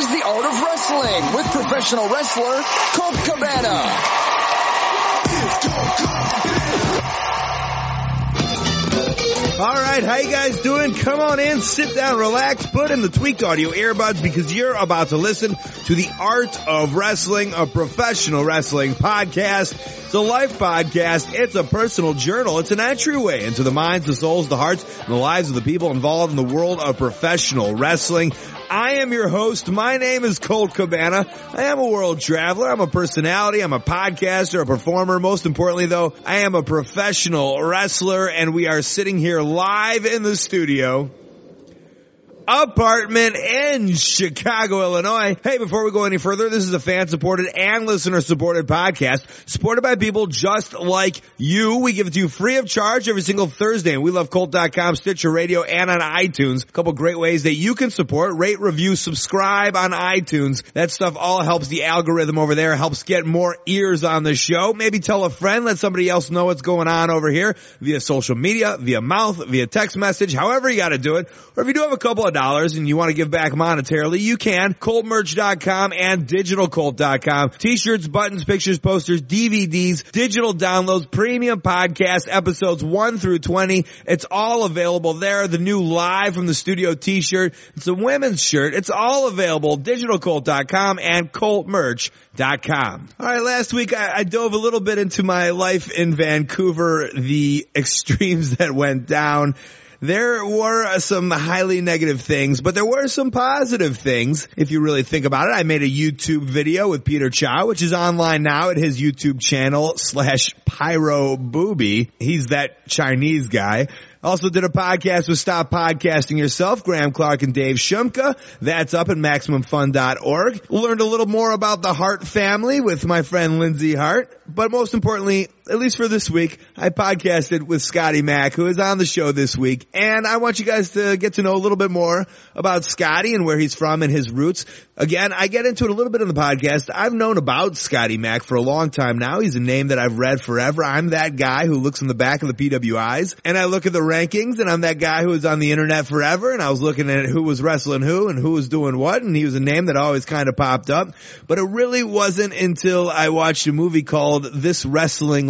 is The Art of Wrestling with professional wrestler Colt Cabana. All right, how you guys doing? Come on in, sit down, relax, put in the tweaked audio earbuds because you're about to listen to the Art of Wrestling, a professional wrestling podcast. It's a life podcast. It's a personal journal. It's an entryway into the minds, the souls, the hearts, and the lives of the people involved in the world of professional wrestling. I am your host. My name is Colt Cabana. I am a world traveler. I'm a personality. I'm a podcaster, a performer. Most importantly though, I am a professional wrestler and we are sitting here live in the studio apartment in Chicago, Illinois. Hey, before we go any further, this is a fan supported and listener supported podcast supported by people just like you. We give it to you free of charge every single Thursday and we love Colt.com, Stitcher Radio, and on iTunes. A couple great ways that you can support, rate, review, subscribe on iTunes. That stuff all helps the algorithm over there, helps get more ears on the show. Maybe tell a friend, let somebody else know what's going on over here via social media, via mouth, via text message, however you gotta do it. Or if you do have a couple of dollars and you want to give back monetarily, you can. ColtMerch.com and DigitalColt.com. T-shirts, buttons, pictures, posters, DVDs, digital downloads, premium podcast episodes 1 through 20. It's all available there. The new live from the studio t-shirt. It's a women's shirt. It's all available. DigitalColt.com and ColtMerch.com. All right, last week I, I dove a little bit into my life in Vancouver, the extremes that went down. There were some highly negative things, but there were some positive things. If you really think about it, I made a YouTube video with Peter Chao, which is online now at his YouTube channel slash Pyro Booby. He's that Chinese guy. Also did a podcast with Stop Podcasting Yourself, Graham Clark and Dave Shumka. That's up at MaximumFun.org. Learned a little more about the Hart family with my friend Lindsay Hart. But most importantly, at least for this week, I podcasted with Scotty Mack, who is on the show this week. And I want you guys to get to know a little bit more about Scotty and where he's from and his roots. Again, I get into it a little bit in the podcast. I've known about Scotty Mack for a long time now. He's a name that I've read forever. I'm that guy who looks in the back of the PWIs and I look at the rankings and I'm that guy who was on the internet forever and I was looking at who was wrestling who and who was doing what and he was a name that always kind of popped up. But it really wasn't until I watched a movie called This Wrestling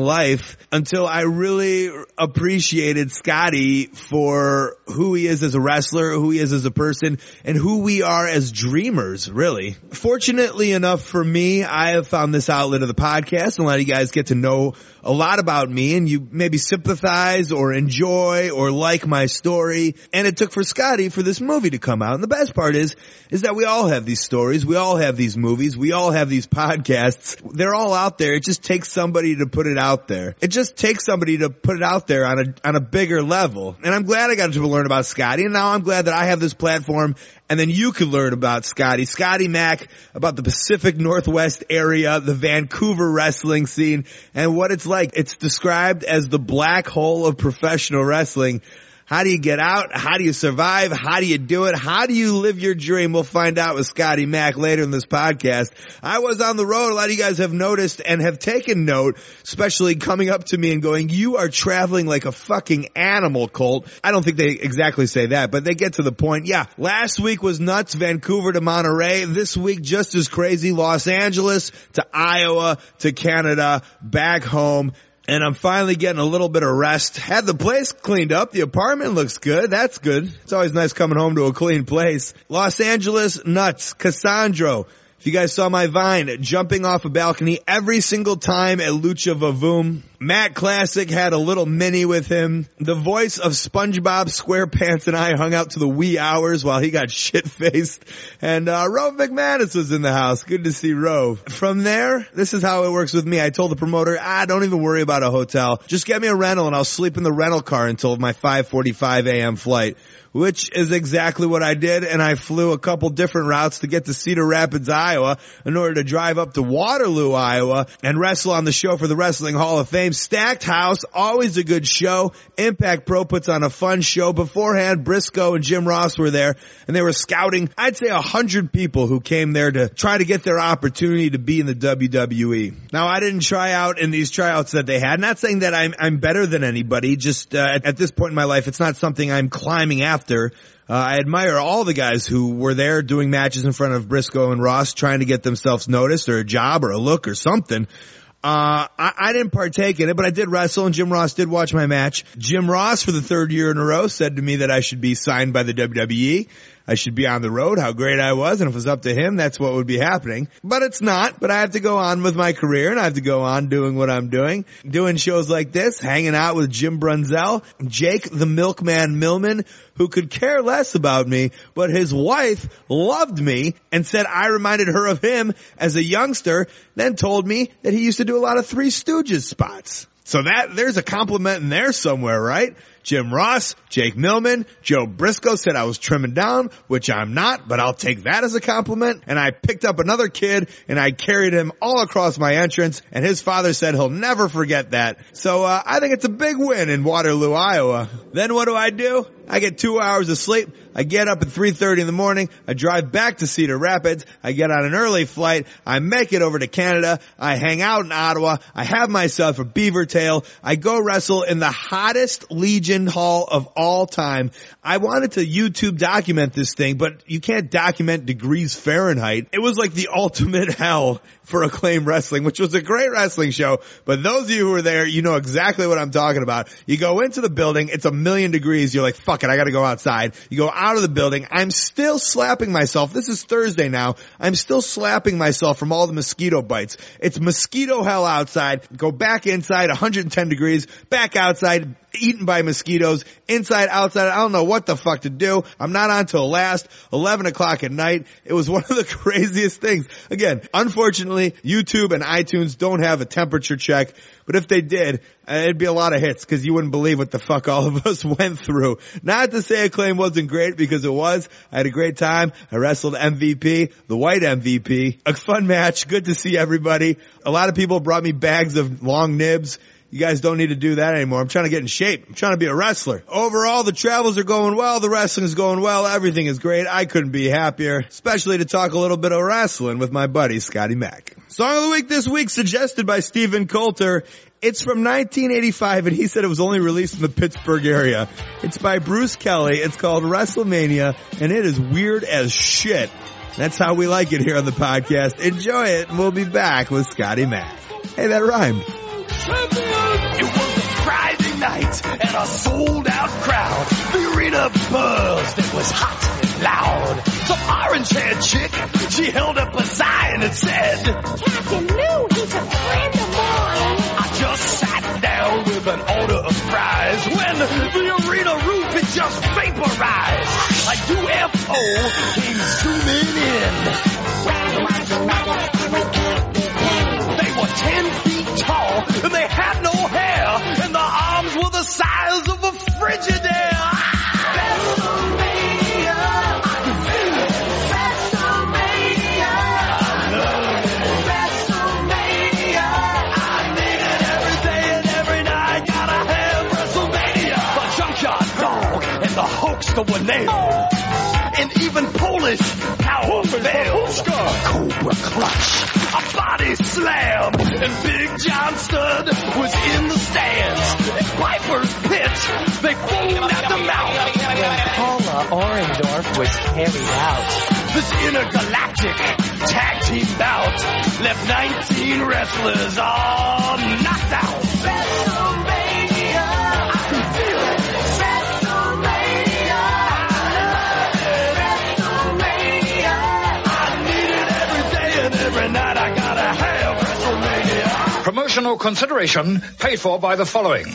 until I really appreciated Scotty for who he is as a wrestler, who he is as a person, and who we are as dreamers, really. Fortunately enough for me, I have found this outlet of the podcast and let you guys get to know a lot about me and you maybe sympathize or enjoy or like my story. And it took for Scotty for this movie to come out. And the best part is, is that we all have these stories. We all have these movies. We all have these podcasts. They're all out there. It just takes somebody to put it out there. It just takes somebody to put it out there on a, on a bigger level. And I'm glad I got to learn about Scotty. And now I'm glad that I have this platform and then you can learn about Scotty, Scotty Mack, about the Pacific Northwest area, the Vancouver wrestling scene, and what it's like. It's described as the black hole of professional wrestling. How do you get out? How do you survive? How do you do it? How do you live your dream? We'll find out with Scotty Mack later in this podcast. I was on the road. A lot of you guys have noticed and have taken note, especially coming up to me and going, you are traveling like a fucking animal, Colt. I don't think they exactly say that, but they get to the point. Yeah. Last week was nuts. Vancouver to Monterey. This week just as crazy. Los Angeles to Iowa to Canada, back home and I'm finally getting a little bit of rest. Had the place cleaned up. The apartment looks good. That's good. It's always nice coming home to a clean place. Los Angeles, nuts. Cassandro. If you guys saw my Vine, jumping off a balcony every single time at Lucha Vavoom. Matt Classic had a little mini with him. The voice of SpongeBob SquarePants and I hung out to the wee hours while he got shit faced. And, uh, Rove McManus was in the house. Good to see Rove. From there, this is how it works with me. I told the promoter, ah, don't even worry about a hotel. Just get me a rental and I'll sleep in the rental car until my 545 a.m. flight which is exactly what I did. And I flew a couple different routes to get to Cedar Rapids, Iowa in order to drive up to Waterloo, Iowa and wrestle on the show for the Wrestling Hall of Fame. Stacked house, always a good show. Impact Pro puts on a fun show. Beforehand, Brisco and Jim Ross were there and they were scouting, I'd say a hundred people who came there to try to get their opportunity to be in the WWE. Now I didn't try out in these tryouts that they had. Not saying that I'm, I'm better than anybody. Just uh, at, at this point in my life, it's not something I'm climbing after after. Uh, I admire all the guys who were there doing matches in front of Brisco and Ross trying to get themselves noticed or a job or a look or something. Uh, I, I, didn't partake in it, but I did wrestle and Jim Ross did watch my match. Jim Ross for the third year in a row said to me that I should be signed by the WWE. I should be on the road, how great I was, and if it was up to him, that's what would be happening. But it's not, but I have to go on with my career and I have to go on doing what I'm doing, doing shows like this, hanging out with Jim Brunzell, Jake the Milkman Milliman, who could care less about me, but his wife loved me and said I reminded her of him as a youngster, then told me that he used to do a lot of Three Stooges spots. So that, there's a compliment in there somewhere, right? Jim Ross, Jake Milliman, Joe Brisco said I was trimming down, which I'm not, but I'll take that as a compliment. And I picked up another kid and I carried him all across my entrance and his father said he'll never forget that. So, uh, I think it's a big win in Waterloo, Iowa. Then what do I do? I get two hours of sleep. I get up at 3.30 in the morning. I drive back to Cedar Rapids. I get on an early flight. I make it over to Canada. I hang out in Ottawa. I have myself a beaver tail. I go wrestle in the hottest Legion hall of all time. I wanted to YouTube document this thing, but you can't document degrees Fahrenheit. It was like the ultimate hell for Acclaim Wrestling, which was a great wrestling show. But those of you who were there, you know exactly what I'm talking about. You go into the building, it's a million degrees. You're like, fuck it, I gotta go outside. You go out of the building. I'm still slapping myself. This is Thursday now. I'm still slapping myself from all the mosquito bites. It's mosquito hell outside. Go back inside, 110 degrees, back outside, eaten by mosquitoes, inside, outside. I don't know what the fuck to do. I'm not on till last 11 o'clock at night. It was one of the craziest things. Again, unfortunately, YouTube and iTunes don't have a temperature check, but if they did, uh, it'd be a lot of hits because you wouldn't believe what the fuck all of us went through. Not to say Acclaim wasn't great because it was. I had a great time. I wrestled MVP, the white MVP. A fun match. Good to see everybody. A lot of people brought me bags of long nibs. You guys don't need to do that anymore. I'm trying to get in shape. I'm trying to be a wrestler. Overall, the travels are going well. The wrestling is going well. Everything is great. I couldn't be happier, especially to talk a little bit of wrestling with my buddy Scotty Mack. Song of the week this week suggested by Stephen Coulter. It's from 1985 and he said it was only released in the Pittsburgh area. It's by Bruce Kelly. It's called WrestleMania and it is weird as shit. That's how we like it here on the podcast. Enjoy it and we'll be back with Scotty Mack. Hey, that rhymed. It was a Friday night and a sold out crowd. The arena buzzed. It was hot loud. Some orange haired chick, she held up a sign and said, Captain Lou, he's a friend of mine. I just sat down with an order of fries when the arena roof had just vaporized. A UFO came zooming in. Well, why'd you make it? We can't be pinned. They were ten feet tall and they had no hair and the arms were the size of a Frigidaire. Were nailed. And even Polish power failed. Cobra clutch, a body slam, and Big John Studd was in the stands. At Piper's pitch, they foamed at the mouth. Paula Orndorff was carried out. This intergalactic tag team bout left 19 wrestlers all knocked out. Promotional consideration paid for by the following.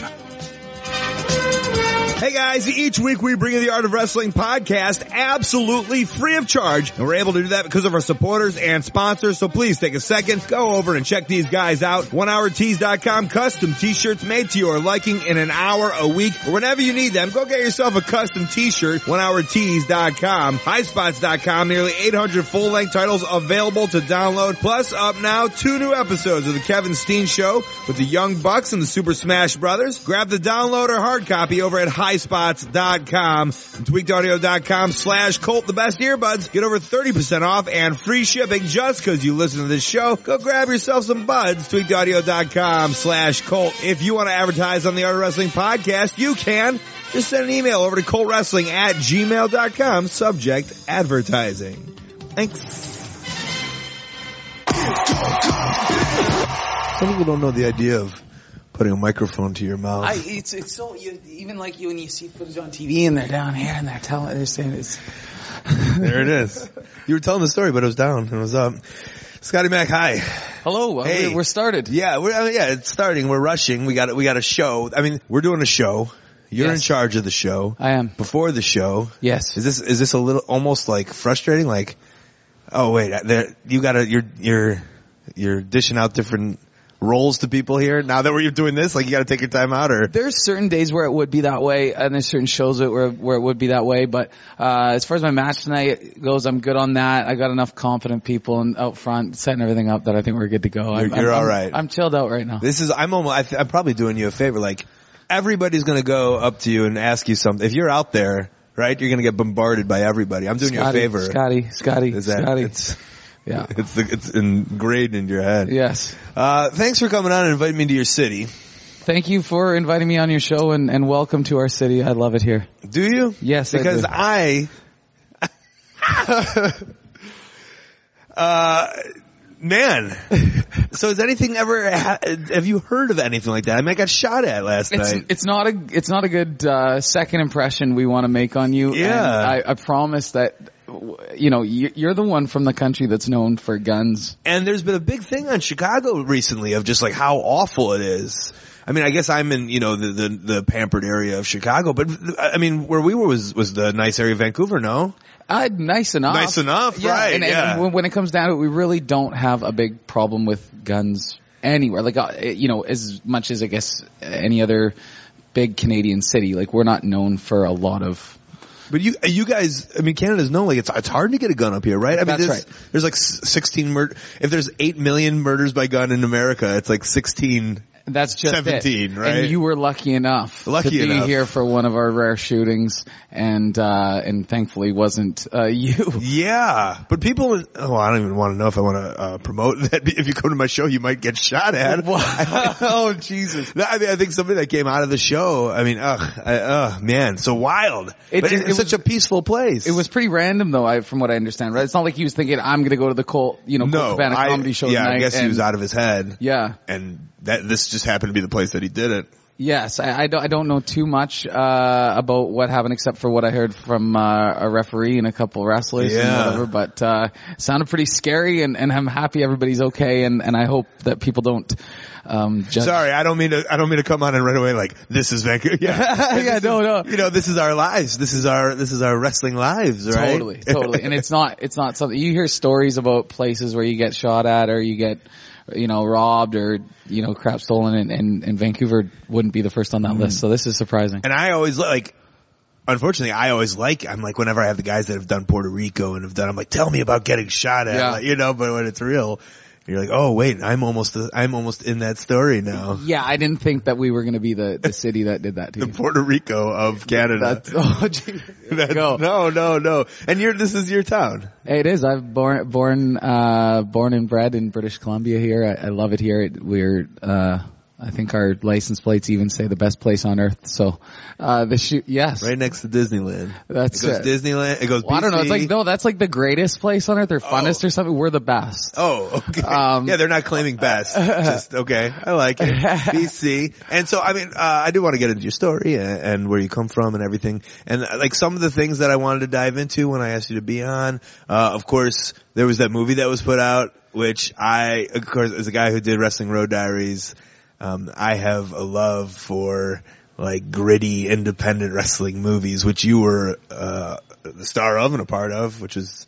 Hey guys, each week we bring you the Art of Wrestling podcast absolutely free of charge. And we're able to do that because of our supporters and sponsors. So please take a second, go over and check these guys out. OneHourTees.com custom t-shirts made to your liking in an hour a week whenever you need them. Go get yourself a custom t-shirt. OneHourTees.com. HighSpots.com. Nearly 800 full-length titles available to download. Plus up now two new episodes of the Kevin Steen Show with the Young Bucks and the Super Smash Brothers. Grab the download or hard copy over at High highspots.com, and tweakedaudio.com slash Colt, the best earbuds. Get over 30% off and free shipping just because you listen to this show. Go grab yourself some buds, tweakedaudio.com slash Colt. If you want to advertise on the Art of Wrestling podcast, you can. Just send an email over to coltwrestling at gmail.com, subject advertising. Thanks. Some people don't know the idea of putting a microphone to your mouth. I, it's it's so you, even like you when you see footage on TV and they're down here and they're telling they're saying it's there it is. You were telling the story, but it was down and it was up. Scotty Mac, hi. hello uh, Hey. we're, we're started Yeah, we're, I mean, yeah, it's starting. We're rushing. We got we got a show. I mean, we're doing a show. You're in charge of the show. I am Before the show, yes is this is this a little almost like frustrating? Like, oh wait, there you got to you're you're you're dishing out different roles to people here now that we're doing this. Like, you got to take your time out, or there's certain days where it would be that way, and there's certain shows where where it would be that way. But uh, as far as my match tonight goes, I'm good on that. I got enough confident people and out front setting everything up that I think we're good to go. I'm, You're- you're I'm, all right. I'm, I'm chilled out right now. This is I'm almost I th- I'm probably doing you a favor. Like everybody's gonna go up to you and ask you something. If you're out there, right, you're gonna get bombarded by everybody. I'm doing you a favor. Scotty, Scotty, Scotty. Yeah. it's the, it's ingrained in your head. Yes. Uh, thanks for coming on and inviting me to your city. Thank you for inviting me on your show and, and welcome to our city. I love it here. Do you? Yes, I Because do. I, uh, man. So has anything ever? Ha- have you heard of anything like that? I mean, I got shot at last It's night. it's not a it's not a good uh, second impression we want to make on you. Yeah. And I, I promise that you know you- you're the one from the country that's known for guns. And there's been a big thing on Chicago recently of just like how awful it is. I mean, I guess I'm in, you know, the, the, the pampered area of Chicago, but I mean, where we were was, was the nice area of Vancouver, no? Uh, nice enough. Nice enough, yeah, right, And, and yeah. when, when it comes down to it, we really don't have a big problem with guns anywhere. Like uh, you know, as much as I guess any other big Canadian city, like we're not known for a lot of But you, you guys, I mean, Canada's known like it's, it's hard to get a gun up here, right? I mean, That's there's, right. there's like 16 murder, if there's 8 million murders by gun in America, it's like 16. That's just 17, it. right? And you were lucky enough Lucky to be enough. here for one of our rare shootings, and uh, and thankfully wasn't uh, you. Yeah, but people, oh, I don't even want to know if I want to uh, promote that. If you come to my show, you might get shot at. oh, Jesus. No, I mean, I think somebody that came out of the show, I mean, ugh, I, ugh, man, so wild. It but just- it's it such was- a peaceful place. It was pretty random though, I, from what I understand. Right? It's not like he was thinking, "I'm going to go to the Colt, you know, no, Colt Cabana I, comedy show yeah, tonight." I guess he was out of his head. Yeah. And that, this just happened to be the place that he did it. Yes, I, I don't. I don't know too much uh, about what happened, except for what I heard from uh, a referee and a couple wrestlers and Yeah. whatever. But uh, sounded pretty scary, and, and I'm happy everybody's okay, and, and I hope that people don't um, judge. Sorry, I don't mean to. I don't mean to come on and right away like this is Vancouver. Yeah, Yeah, no, no. You know, this is our lives. This is our this is our wrestling lives, right? Totally, totally. And it's not, it's not something, you hear stories about places where you get shot at or you get, you know, robbed or, you know, crap stolen and, and, and Vancouver wouldn't be the first on that mm-hmm. list. So this is surprising. And I always like, unfortunately, I always like, I'm like, whenever I have the guys that have done Puerto Rico and have done, I'm like, tell me about getting shot at, Yeah. like, you know, but when it's real, you're like, oh wait, I'm almost, I'm almost in that story now. Yeah, I didn't think that we were going to be the, the city that did that to The you. Puerto Rico of Canada. That's, oh. That's- Go. no, no, no. And you're, this is your town. Hey, it is. I've born, born, uh, born and bred in British Columbia here. I, I love it here. It, we're, uh, I think our license plates even say the best place on earth. So, uh, the shoot, yes. Right next to Disneyland. That's it goes it. Disneyland. It goes Well, I don't know. It's like, no, that's like the greatest place on earth or funnest or something. We're the best. Oh, okay. Um, yeah, they're not claiming best. Just okay. I like it. BC. And so, I mean, uh, I do want to get into your story and, and where you come from and everything. And uh, like some of the things that I wanted to dive into when I asked you to be on. Uh, of course, there was that movie that was put out, which I, of course, as a guy who did Wrestling Road Diaries, um, I have a love for like gritty, independent wrestling movies, which you were uh, the star of and a part of, which is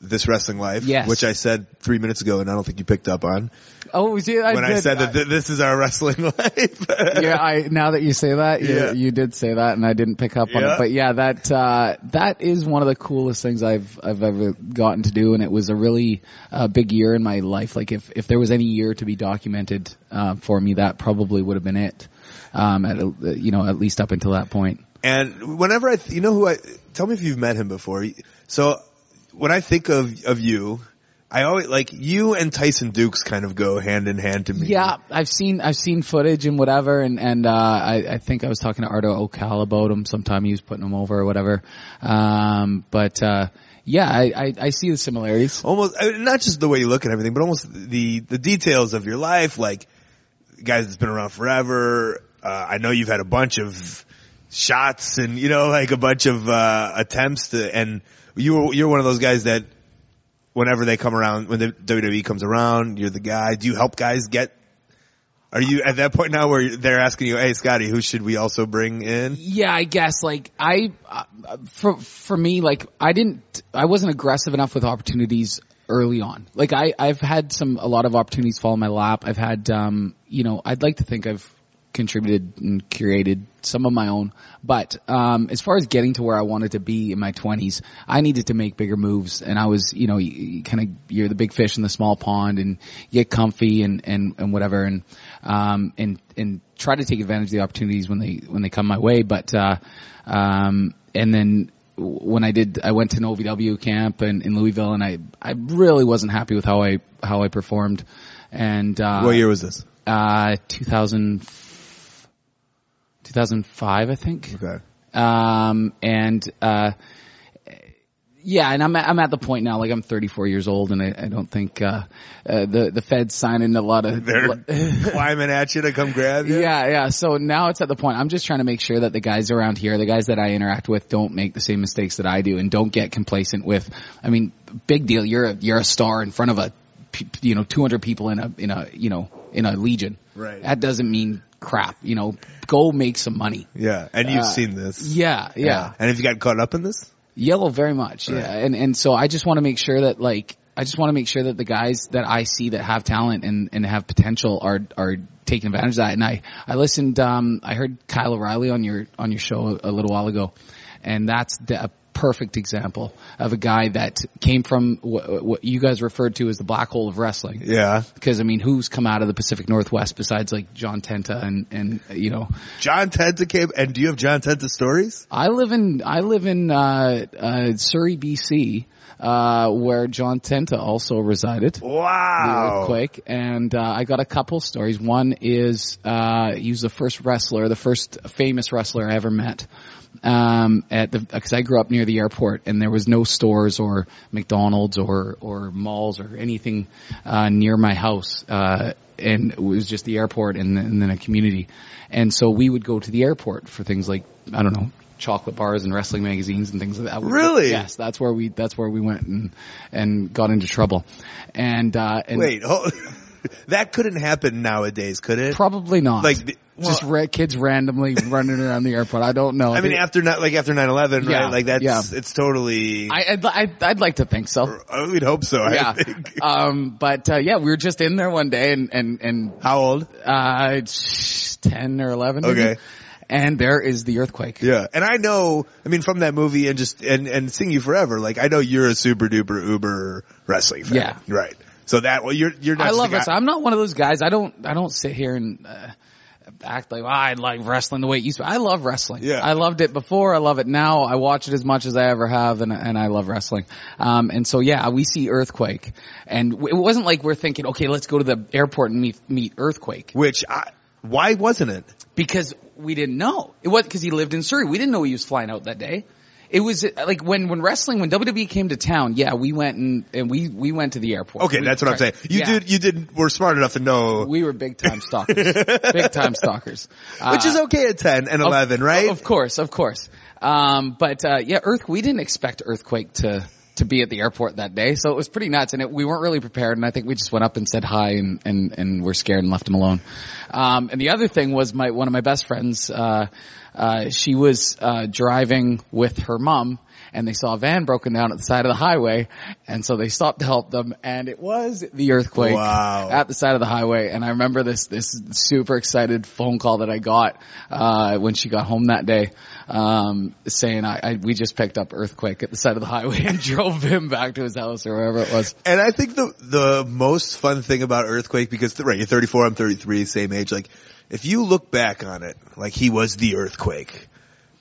This Wrestling Life, Yes. which I said three minutes ago, and I don't think you picked up on Oh, see, I when I did- said that th- this is our wrestling life. yeah, I now that you say that, you, Yeah. you did say that, and I didn't pick up on Yeah. it. But yeah, that uh, that is one of the coolest things I've I've ever gotten to do, and it was a really uh, big year in my life. Like if if there was any year to be documented uh, for me, that probably would have been it. Um, at you know, at least up until that point. And whenever I, th- you know who I, tell me if you've met him before. So when I think of, of you, I always, like, you and Tyson Dux kind of go hand in hand to me. Yeah, I've seen I've seen footage and whatever, and and uh, I I think I was talking to Arda Ocal about him. Sometime he was putting him over or whatever. Um, but uh, yeah, I, I I see the similarities. Almost, not just the way you look at everything, but almost the, the details of your life, like, guys that's been around forever. Uh, I know you've had a bunch of shots and, you know, like a bunch of, uh, attempts to, and you were, you're one of those guys that whenever they come around, when the WWE comes around, you're the guy. Do you help guys get, are you at that point now where they're asking you, hey Scotty, who should we also bring in? Yeah, I guess like I, uh, for for me, like I didn't, I wasn't aggressive enough with opportunities early on. Like I, I've had some a lot of opportunities fall in my lap. I've had, um, you know, I'd like to think I've contributed and curated some of my own, but um, as far as getting to where I wanted to be in my twenties, I needed to make bigger moves, and I was, you know, you, you kind of you're the big fish in the small pond, and get comfy and and and whatever, and um, and and try to take advantage of the opportunities when they when they come my way, but uh, um, and then when I did, I went to an OVW camp in, in Louisville, and I I really wasn't happy with how I how I performed, and uh, what year was this? Uh, 2000, 2005, I think. Okay. Um, and, uh, yeah, and I'm at, I'm at the point now, like I'm 34 years old, and I, I don't think uh, uh, the the Fed's signing a lot of. They're climbing at you to come grab you. Yeah, yeah. So now it's at the point. I'm just trying to make sure that the guys around here, the guys that I interact with, don't make the same mistakes that I do, and don't get complacent with. I mean, big deal. You're a you're a star in front of a, you know, 200 people in a in a you know in a legion. Right. That doesn't mean crap. You know, go make some money. Yeah, and you've Uh, seen this. Yeah, yeah. And have you got caught up in this? Yellow very much, yeah. And and so I just want to make sure that like I just want to make sure that the guys that I see that have talent and and have potential are are taking advantage of that. And I I listened, um, I heard Kyle O'Reilly on your on your show a, a little while ago, and that's the, a perfect example of a guy that came from what, what you guys referred to as the black hole of wrestling. Yeah. Because I mean, who's come out of the Pacific Northwest besides like John Tenta and and you know John Tenta came, and do you have John Tenta stories? I live in I live in uh, uh, Surrey, BC, uh, where John Tenta also resided. Wow. The earthquake, and uh, I got a couple stories. One is uh, he was the first wrestler, the first famous wrestler I ever met. Um, at the because I grew up near the airport, and there was no stores or McDonald's or or malls or anything uh, near my house. Uh, and it was just the airport and, and then a community. And so we would go to the airport for things like, I don't know, chocolate bars and wrestling magazines and things like that. Really? Yes, that's where we, that's where we went and, and got into trouble. And, uh, and Wait, hold, that couldn't happen nowadays, could it? probably not. Like, the- just ra- kids randomly running around the airport. I don't know. I mean, after not like after 9-11, Yeah, right? Like that's yeah. it's totally. I, I'd, I'd, I'd like to think so. I would hope so. Yeah. Um, but, uh, yeah, we were just in there one day and, and, and, How old? uh, 10 or 11. maybe. Okay. And there is the earthquake. Yeah, and I know. I mean, from that movie and just and and seeing you forever, like I know you're a super duper uber wrestling fan. Yeah. right. So that well, you're you're not. I love wrestling. I'm not one of those guys. I don't. I don't sit here and uh, act like oh, I like wrestling the way it used to. I love wrestling. Yeah. I loved it before. I love it now. I watch it as much as I ever have, and and I love wrestling. Um, and so yeah, we see Earthquake, and it wasn't like we're thinking, okay, let's go to the airport and meet meet Earthquake Which I, why wasn't it? because we didn't know it was because he lived in Surrey. We didn't know he was flying out that day. It was uh, like when when wrestling when WWE came to town. Yeah, we went and and we we went to the airport. Okay, We that's what I'm saying. You yeah. did you did were smart enough to know, We were big time stalkers. big time stalkers. which is Uh, okay at ten and eleven, of, right? Of course, of course. Um, but uh, yeah, Earth. We didn't expect Earthquake to to be at the airport that day, so it was pretty nuts. And it, we weren't really prepared. And I think we just went up and said hi, and and and we're scared and left him alone. Um, and the other thing was my one of my best friends. Uh, uh, she was uh, driving with her mom. And they saw a van broken down at the side of the highway, and so they stopped to help them. And it was the earthquake Wow. at the side of the highway. And I remember this this super excited phone call that I got uh, when she got home that day, um, saying I, I we just picked up earthquake at the side of the highway and drove him back to his house or wherever it was. And I think the the most fun thing about Earthquake, because right, you're 34, I'm 33, same age. Like, if you look back on it, like he was the Earthquake.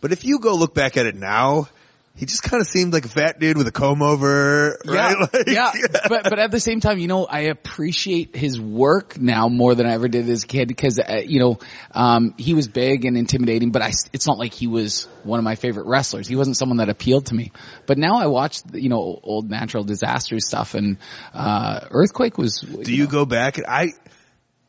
But if you go look back at it now, he just kind of seemed like a fat dude with a comb over, right? Yeah, Like- yeah. But but at the same time, you know, I appreciate his work now more than I ever did as a kid because uh, you know um, he was big and intimidating, but I it's not like he was one of my favorite wrestlers. He wasn't someone that appealed to me. But now I watch you know old natural disaster stuff and uh, Earthquake was. Do you go back? I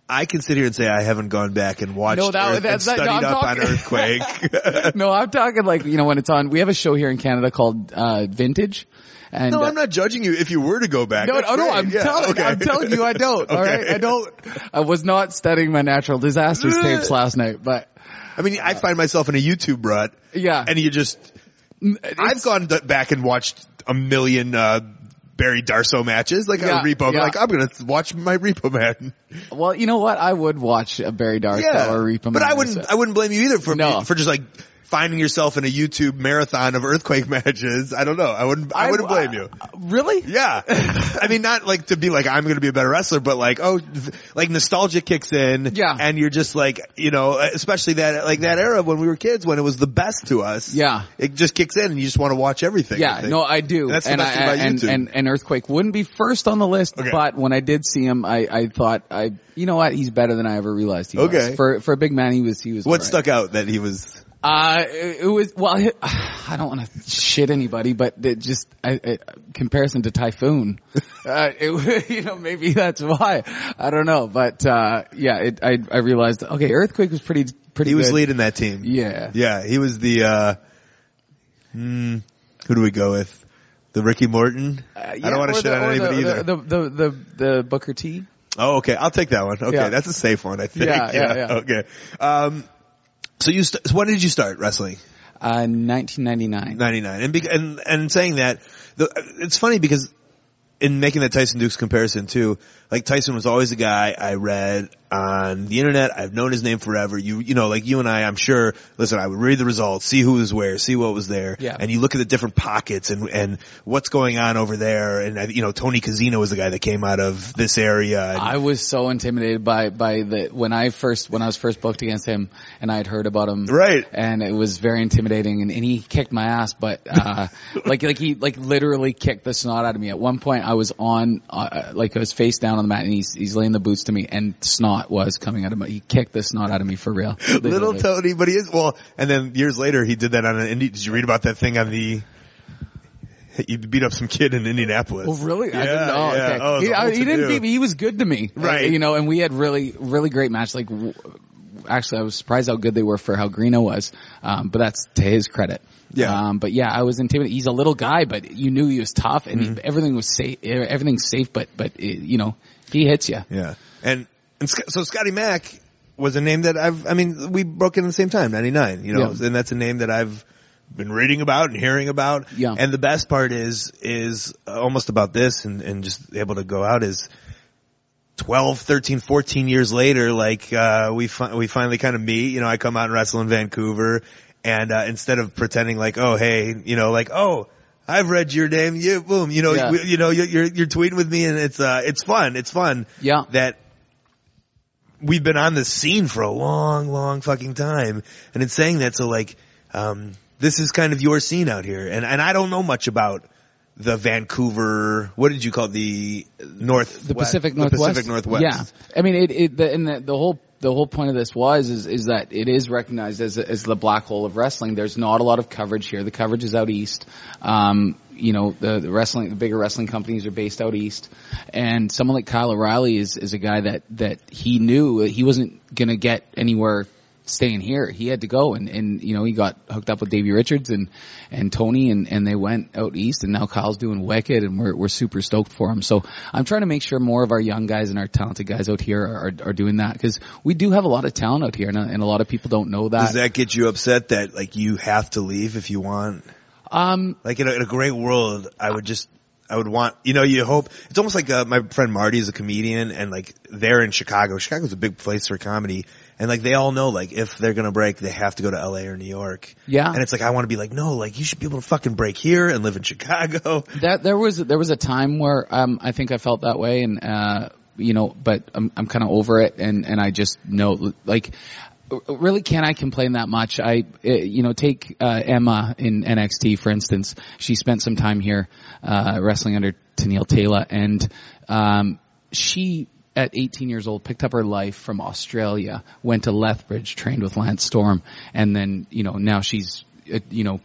I can sit here and say I haven't gone back and watched No, that- Earth, and that- no, studied I'm up on Earthquake. no, I'm talking like you know when it's on. We have a show here in Canada called uh, Vintage. And no, uh, I'm not judging you if you were to go back. No, no, no. I'm Yeah, telling, okay. I'm telling you, I don't. All right, Okay. I don't. I was not studying my natural disasters tapes last night, but I mean, I find myself in a YouTube rut, yeah, and you just. I've gone back and watched a million uh, Barry Darsow matches, like Yeah, a repo. yeah. Like I'm gonna watch my repo man. Well, you know what? I would watch a Barry Dark Yeah, or Reaper but I wouldn't. I wouldn't blame you either for No. for just like finding yourself in a YouTube marathon of earthquake matches. I don't know. I wouldn't. I, wouldn't blame you. Uh, really? Yeah. I mean, not like to be like, I'm going to be a better wrestler, but like, oh, like nostalgia kicks in. Yeah. And you're just like, you know, especially that, like that era when we were kids when it was the best to us. Yeah. It just kicks in and you just want to watch everything. Yeah, think. no, I do. That's the and best I, and, YouTube. and, and Earthquake wouldn't be first on the list, Okay. but when I did see him, I, I thought, I, you know what? He's better than I ever realized he Okay. was. For, for a big man, he was, he was. what alright. stuck out that he was, Uh, it, it was well. I don't want to shit anybody, but it just I, I, comparison to Typhoon, uh, it, you know, maybe that's why. I don't know, but uh, yeah, it, I I realized okay, Earthquake was pretty pretty. he was good. leading that team. Yeah, Yeah. He was the, uh, hmm, who do we go with? The Ricky Morton? Uh, I don't want to shit the- on anybody the, either. The, the the the Booker T. Oh, okay. I'll take that one. Okay, Yeah. that's a safe one, I think. Yeah, yeah, yeah. Okay. Um, so you, st- so when did you start wrestling? Uh, 1999. 99. And, be- and, and saying that, the, it's funny because in making that Tyson Dux comparison too, like Tyson was always a guy I read on the internet. I've known his name forever. You, you know, like you and I, I'm sure, listen, I would read the results, see who was where, see what was there. Yeah. And you look at the different pockets and, and what's going on over there. And, I- you know, Tony Kozina was the guy that came out of this area. And, I was so intimidated by by the when I first when I was first booked against him and I had heard about him Right. and it was very intimidating and, and he kicked my ass but uh like like he like literally kicked the snot out of me at one point I was on uh, like I was face down on the mat and he's he's laying the boots to me and snot was coming out of my he kicked the snot out of me for real Little. Tony, but he is well. And then years later, he did that on an indie. Did you read about that thing on the? He beat up some kid in Indianapolis. Oh really? I Yeah, didn't know. yeah. Okay. Oh, he, I- he didn't beat me. He was good to me. Right. You know, and we had really, really great match. Like, w- actually, I was surprised how good they were for how green Greeno was. Um, but that's to his credit. Yeah. Um, but yeah, I was intimidated. He's a little guy, but you knew he was tough and Mm-hmm. he, everything was safe. Everything's safe, but, but, it, you know, he hits you. Yeah, and and so Scotty Mack was a name that I've. I mean, we broke in at the same time, ninety nine. You know, Yeah. and that's a name that I've been reading about and hearing about. Yeah. And the best part is is almost about this and and just able to go out is. 12, 13, 14 years later, like, uh, we fi- we finally kind of meet, you know, I come out and wrestle in Vancouver and, uh, instead of pretending like, oh, hey, you know, like, oh, I've read your name, you, boom, you know, Yeah. you, you know, you're, you're, tweeting with me and it's, uh, it's fun, it's fun Yeah. that we've been on this scene for a long, long fucking time. And it's saying that, so like, um, this is kind of your scene out here. And, and I don't know much about the Vancouver, what did you call it? the North, the Pacific the Northwest. Pacific Northwest. Yeah, I mean, it, it the, and the, the whole the whole point of this was is is that it is recognized as as the black hole of wrestling. There's not a lot of coverage here. The coverage is out east. Um, you know, the, the wrestling, the bigger wrestling companies are based out east, and someone like Kyle O'Reilly is is a guy that that he knew he wasn't gonna get anywhere staying here. He had to go and, and, you know, he got hooked up with Davey Richards and, and Tony and, and they went out east and now Kyle's doing Wicked and we're, we're super stoked for him. So I'm trying to make sure more of our young guys and our talented guys out here are, are doing that because we do have a lot of talent out here and, and a lot of people don't know that. Does that get you upset that like you have to leave if you want? um, Like in a, in a great world, I would just, I would want, you know, you hope, it's almost like uh, my friend Marty is a comedian and like they're in Chicago. Chicago's a big place for comedy. And like they all know like if they're gonna break, they have to go to LA or New York. Yeah. And it's like I want to be like, no, like you should be able to fucking break here and live in Chicago. that there was there was a time where um I think I felt that way and uh you know but I'm I'm kind of over it and and I just know like really can I complain that much? I, uh, you know, take uh, Emma in NXT for instance. She spent some time here uh, wrestling under Tenille Tayla, and um, she at 18 years old picked up her life from Australia, went to Lethbridge, trained with Lance Storm, and then you know now she's uh, you know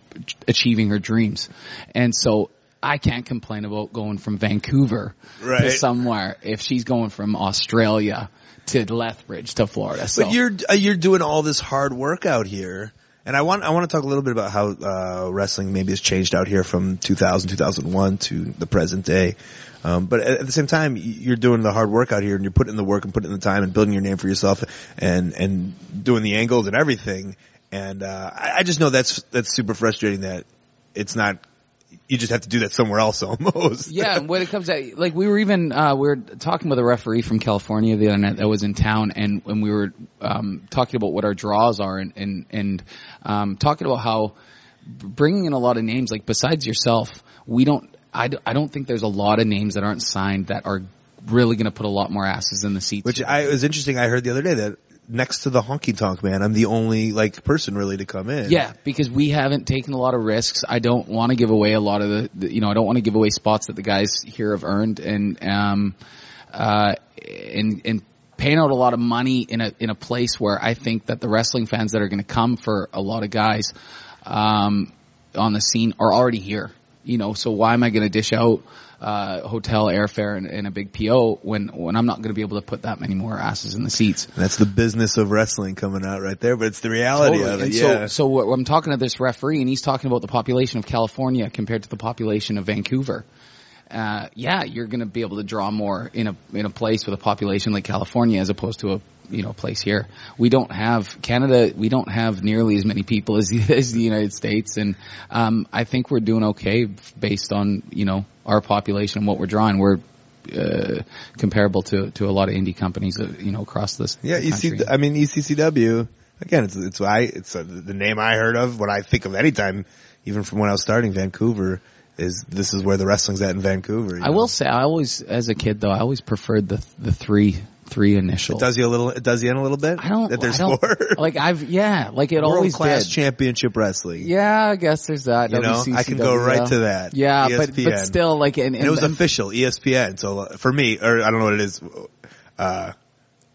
achieving her dreams, and so. I can't complain about going from Vancouver to somewhere if she's going from Australia to Lethbridge to Florida. So. But you're uh, you're doing all this hard work out here, and I want I want to talk a little bit about how uh, wrestling maybe has changed out here from 2000 2001 to the present day. Um, but at, at the same time, you're doing the hard work out here, and you're putting in the work and putting in the time and building your name for yourself, and and doing the angles and everything. And uh, I, I just know that's that's super frustrating that it's not. You just have to do that somewhere else almost. yeah, and when it comes to like we were even uh, we were talking with a referee from California the other night that was in town, and when we were um, talking about what our draws are, and and, and um, talking about how bringing in a lot of names, like besides yourself, we don't. I, d- I don't think there's a lot of names that aren't signed that are really going to put a lot more asses in the seats. Which I it was interesting. I heard the other day that next to the honky tonk man, I'm the only like person really to come in. Yeah, because we haven't taken a lot of risks. I don't want to give away a lot of the, the you know, I don't want to give away spots that the guys here have earned and, um, uh, and, and paying out a lot of money in a, in a place where I think that the wrestling fans that are going to come for a lot of guys, um, on the scene are already here. You know, so why am I going to dish out, uh, hotel airfare and, and a big PO when, when I'm not going to be able to put that many more asses in the seats? That's the business of wrestling coming out right there, but it's the reality Totally. of it. And Yeah. So, so I'm talking to this referee, and he's talking about the population of California compared to the population of Vancouver. Uh, yeah, you're going to be able to draw more in a in a place with a population like California as opposed to a you know place here. We don't have Canada. We don't have nearly as many people as as the United States, and um, I think we're doing okay based on you know our population and what we're drawing. We're uh, comparable to to a lot of indie companies, uh, you know, across this. yeah, the you see, country. I mean, ECCW, again, it's, it's, I, it's uh the name I heard of when I think of any time, even from when I was starting Vancouver, is this is where the wrestling's at in Vancouver. I know? will say, I always, as a kid though, I always preferred the the three three initial. It does you a little, it does you in a little bit? I don't. That there's I don't, four? Like I've, yeah, like it World always class did. championship wrestling. yeah, I guess there's that. You know, I can go right to that. Yeah, but but still, like, and, And it was and- official, ESPN. So for me, or I don't know what it is, uh,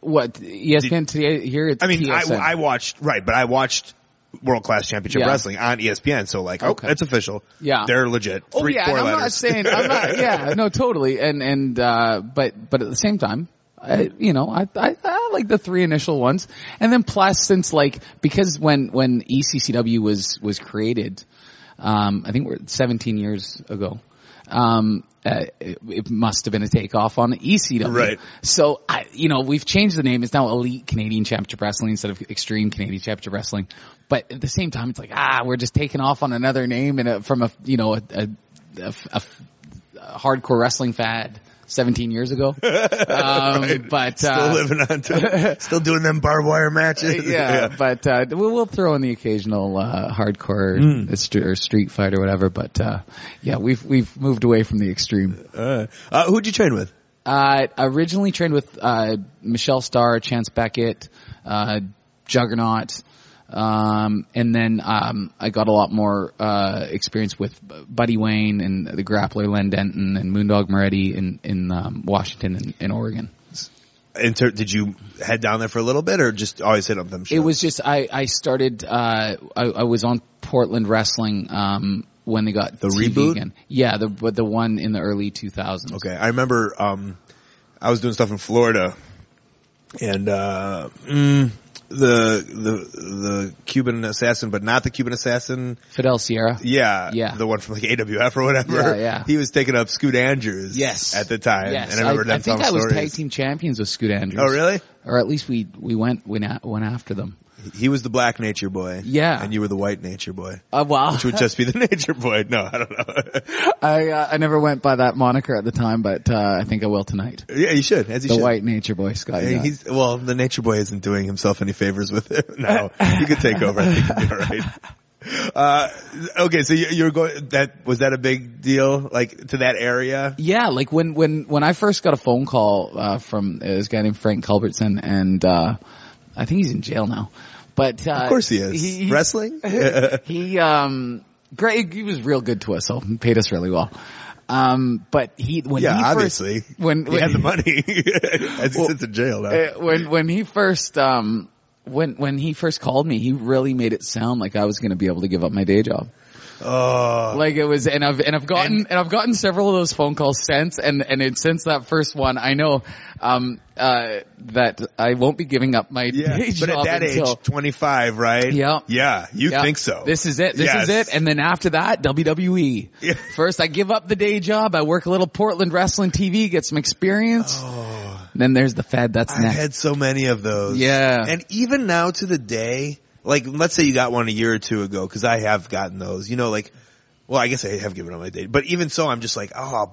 what ESPN today here. It's I mean, I, I watched right, but I watched World Class Championship Yeah. Wrestling on ESPN. So like, oh, Okay. it's official. Yeah. they're legit. Oh Three, yeah, four I'm letters. not saying I'm not. Yeah, no, totally. And and uh, but but at the same time, I, you know, I, I I like the three initial ones, and then plus since like because when when ECCW was was created, um, I think we're 17 years ago. Um, uh, it, it must have been a takeoff on ECW. Right. So I, you know, we've changed the name. It's now Elite Canadian Championship Wrestling instead of Extreme Canadian Championship Wrestling. But at the same time, it's like ah, we're just taking off on another name and from a you know a, a, a- a hardcore wrestling fad 17 years ago. Um, But Still uh, living on to. Still doing them barbed wire matches. yeah, but uh, we'll, we'll throw in the occasional uh, hardcore uh, st- or street fight or whatever. But uh, yeah, we've we've moved away from the extreme. Uh, uh, who'd you train with? Uh, I originally trained with uh, Michelle Starr, Chance Beckett, uh, Juggernaut, um, and then um, I got a lot more uh, experience with Buddy Wayne and the grappler Len Denton and Moondog Moretti in in um, Washington and, and Oregon. Inter- did you head down there for a little bit, or just always hit up them? Shows? It was just I I started uh I, I was on Portland Wrestling um when they got The TV reboot? again. Yeah, the but the one in the early 2000s. Okay, I remember um, I was doing stuff in Florida, and uh, mm, the the the Cuban assassin, but not the Cuban assassin. Fidel Sierra. Yeah, Yeah. the one from like AWF or whatever. Yeah, yeah. He was taking up Scoot Andrews. Yes. at the time. Yes, and I remember them think telling I was stories. tag team champions with Scoot Andrews. Oh, really? Or at least we we went went, went after them. He was the black nature boy. Yeah. and you were the white nature boy. Uh, wow. Which would just be the nature boy. No, I don't know. I uh, I never went by that moniker at the time, but uh, I think I will tonight. yeah, you should. As you The should. White Nature Boy Scott. Yeah. he's well. The nature boy isn't doing himself any favors with it. No, you could take over. I think you'd be all right. Uh, okay, so you, you're going. That was that a big deal? Like to that area? Yeah, like when when when I first got a phone call uh, from uh, this guy named Frank Culbertson, and uh, I think he's in jail now. But uh, Of course he is. he, Wrestling? he um great he was real good to us so he paid us really well um but he when yeah, he obviously. first when, he when had the money. As he Well, sits in jail now. uh, when when he first um when when he first called me he really made it sound like I was going to be able to give up my day job oh. like it was and I've and I've gotten and, I've gotten several of those phone calls since and and it, since that first one I know um uh that I won't be giving up my Yeah, day but at that until age, 25, right? Yeah. Yeah, you Yeah. think so. This is it. This Yes. is it. And then after that, WWE. Yeah. First, I give up the day job. I work a little Portland wrestling TV, get some experience. Then there's the Fed. That's Oh. I've next. had so many of those. Yeah. And even now to the day, like let's say you got one a year or two ago, cause I have gotten those, you know, like, well, I guess I have given up my date, but even so, I'm just like, oh,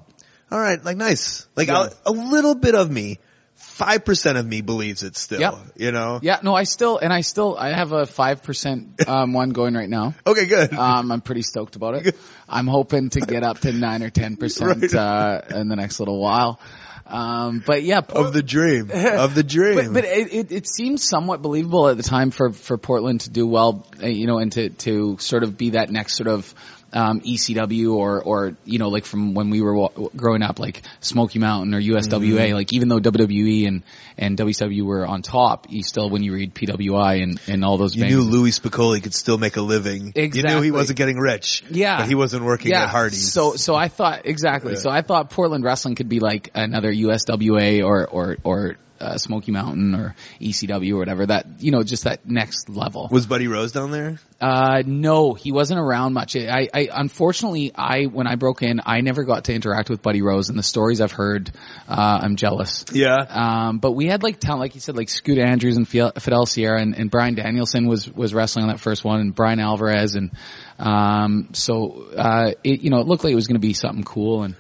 all right, like nice. Like Yeah. A little bit of me, 5% of me believes it still, Yep. you know? yeah, no, I still, and I still, I have a 5% um, one going right now. Okay, good. Um, I'm pretty stoked about it. I'm hoping to get up to 9 or 10% Right. uh, in the next little while. Um, but yeah, Port- of the dream. Of the dream. But, but it, it, it seemed somewhat believable at the time for, for Portland to do well, uh, you know, and to, to sort of be that next sort of um, ECW or or you know like from when we were wa- growing up, like Smoky Mountain or USWA. Mm-hmm. Like even though WWE and and WCW were on top, you still when you read PWI and and all those you knew Louie Spicolli could still make a living. You knew he wasn't getting rich. Yeah. But he wasn't working yeah. at Hardee's. So so I thought exactly. Yeah. So I thought Portland wrestling could be like another USWA or or or uh, Smoky Mountain or ECW or whatever. That you know just that next level. was Buddy Rose down there? Uh, no, he wasn't around much. I, I, unfortunately, I, when I broke in, I never got to interact with Buddy Rose and the stories I've heard, uh, I'm jealous. Yeah. Um, but we had like talent, like you said, like Scoot Andrews and Fidel Fidel Sierra and, and Bryan Danielson was, was wrestling on that first one and Bryan Alvarez and, um, so, uh, it, you know, it looked like it was going to be something cool and,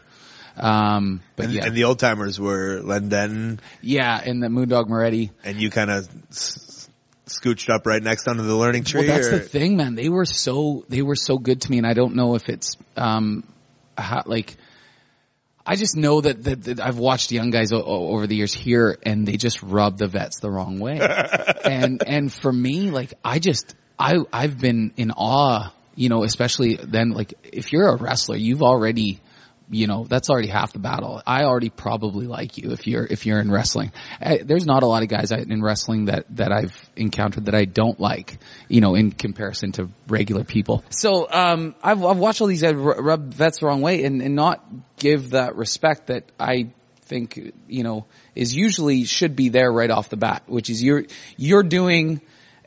um, but And, yeah, and the old timers were Len Denton, yeah, and the Moondog Moretti. and you kind of s- scooched up right next under the learning tree. Well, that's or- the thing, man. They were so they were so good to me, and I don't know if it's um, how, like. I just know that, that, that I've watched young guys o- over the years here, and they just rub the vets the wrong way. and and for me, like I just I I've been in awe, you know, especially then. Like if you're a wrestler, you've already you know that's already half the battle. I already probably like you if you're if you're in wrestling. Uh, there's not a lot of guys in wrestling that that I've encountered that I don't like, you know, in comparison to regular people. So um, I've I've watched all these guys rub vets the wrong way and and not give that respect that I think you know is usually should be there right off the bat, which is you're you're doing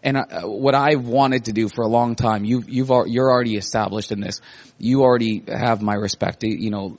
and uh, what I've wanted to do for a long time, you, you've, you're already established in this. You already have my respect. You know,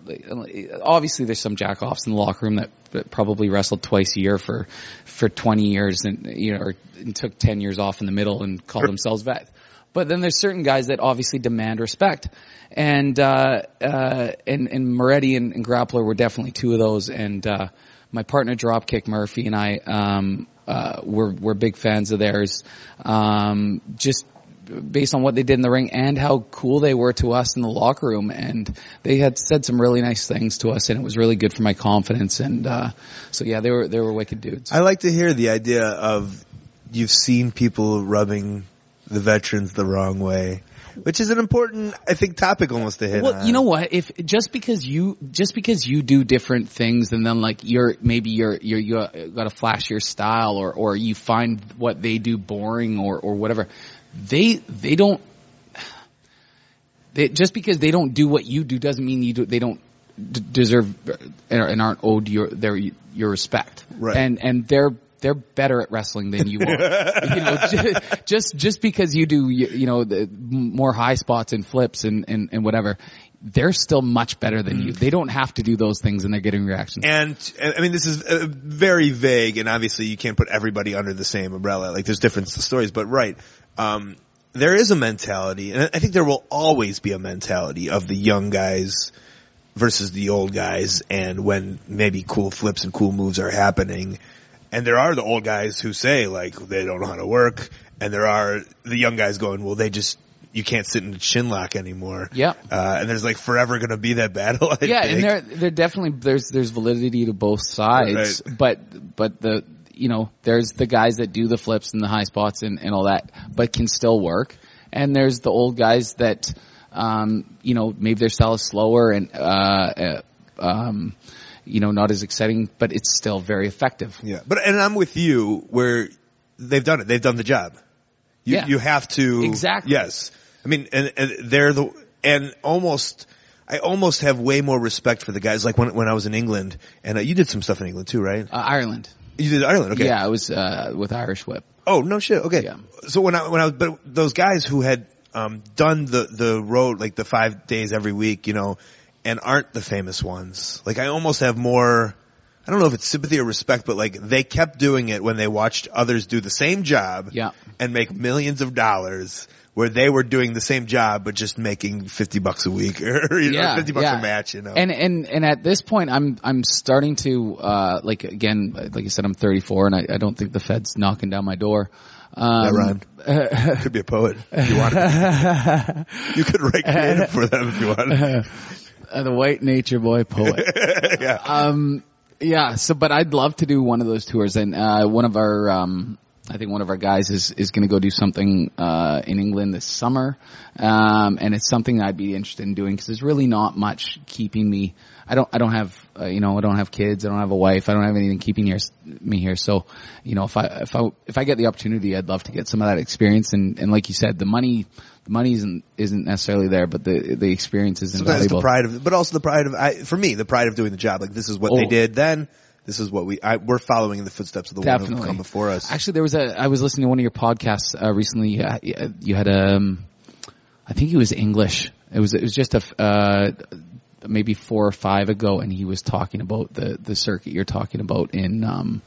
obviously there's some jackoffs in the locker room that, that probably wrestled twice a year for for 20 years and you know or and took 10 years off in the middle and called themselves vet. But then there's certain guys that obviously demand respect, and uh, uh, and and Moretti and, and Grappler were definitely two of those. And uh, my partner Dropkick Murphy and I um, uh, were were big fans of theirs, um, just based on what they did in the ring and how cool they were to us in the locker room. And they had said some really nice things to us, and it was really good for my confidence. And uh, so yeah, they were they were wicked dudes. I like to hear the idea of you've seen people rubbing the veterans the wrong way, which is an important, I think, topic almost to hit. Well, on. you know what? If just because you just because you do different things, and then like you're maybe you're you're you got to flash your style, or or you find what they do boring, or or whatever, they they don't. They, just because they don't do what you do doesn't mean you do. They don't d- deserve and aren't owed your their your respect. Right. And and they're they're better at wrestling than you are. you know, just, just just because you do you, you know the, more high spots and flips and, and and whatever, they're still much better than you. They don't have to do those things, and they're getting reactions. And I mean, this is uh, very vague, and obviously you can't put everybody under the same umbrella. Like, there's different stories, but right, um, there is a mentality, and I think there will always be a mentality of the young guys versus the old guys, and when maybe cool flips and cool moves are happening, and there are the old guys who say like they don't know how to work, and there are the young guys going, well, they just you can't sit in a chin lock anymore. Yeah. uh, and there's like forever going to be that battle. I yeah, think. and there there definitely there's there's validity to both sides, but but the you know, there's the guys that do the flips and the high spots and, and all that, but can still work. And there's the old guys that, um, you know, maybe their style is slower and, uh, uh, um, you know, not as exciting, but it's still very effective. Yeah, but and I'm with you where they've done it. They've done the job. You, Yeah. you have to Exactly. Yes, I mean, and, and they're the and almost. I almost have way more respect for the guys. Like when when I was in England, and uh, you did some stuff in England too, right? Uh, Ireland. You did Ireland, okay? Yeah, I was, uh, with Irish Whip. Oh no shit. Okay. Yeah. So when I when I was but those guys who had um done the the road like the five days every week, you know, and aren't the famous ones. Like I almost have more. I don't know if it's sympathy or respect, but like they kept doing it when they watched others do the same job Yeah. and make millions of dollars where they were doing the same job but just making 50 bucks a week or you know, Yeah, 50 bucks yeah. a match, you know. And and and at this point, I'm I'm starting to uh like again, like I said, I'm 34, and I, I don't think the Fed's knocking down my door. Um, that rhymed. could be a poet if you wanted. you could write creative for them if you wanted. uh, the white nature boy poet. yeah. Um, yeah. So, but I'd love to do one of those tours, and uh, one of our, um, I think one of our guys is is going to go do something uh, in England this summer, um, and it's something I'd be interested in doing because there's really not much keeping me. I don't. I don't have. Uh, you know. I don't have kids. I don't have a wife. I don't have anything keeping here, me here. So, you know, if I if I if I get the opportunity, I'd love to get some of that experience. And and like you said, the money the money isn't isn't necessarily there, but the the experience is Sometimes invaluable. the pride of, but also the pride of, I, for me, the pride of doing the job. Like this is what they Oh. did then. This is what we, I, we're following in the footsteps of the one Definitely. who come before us. Actually, there was a. I was listening to one of your podcasts uh, recently. You had, you had um, I think it was English. It was it was just a uh, maybe four or five ago, and he was talking about the the circuit you're talking about in um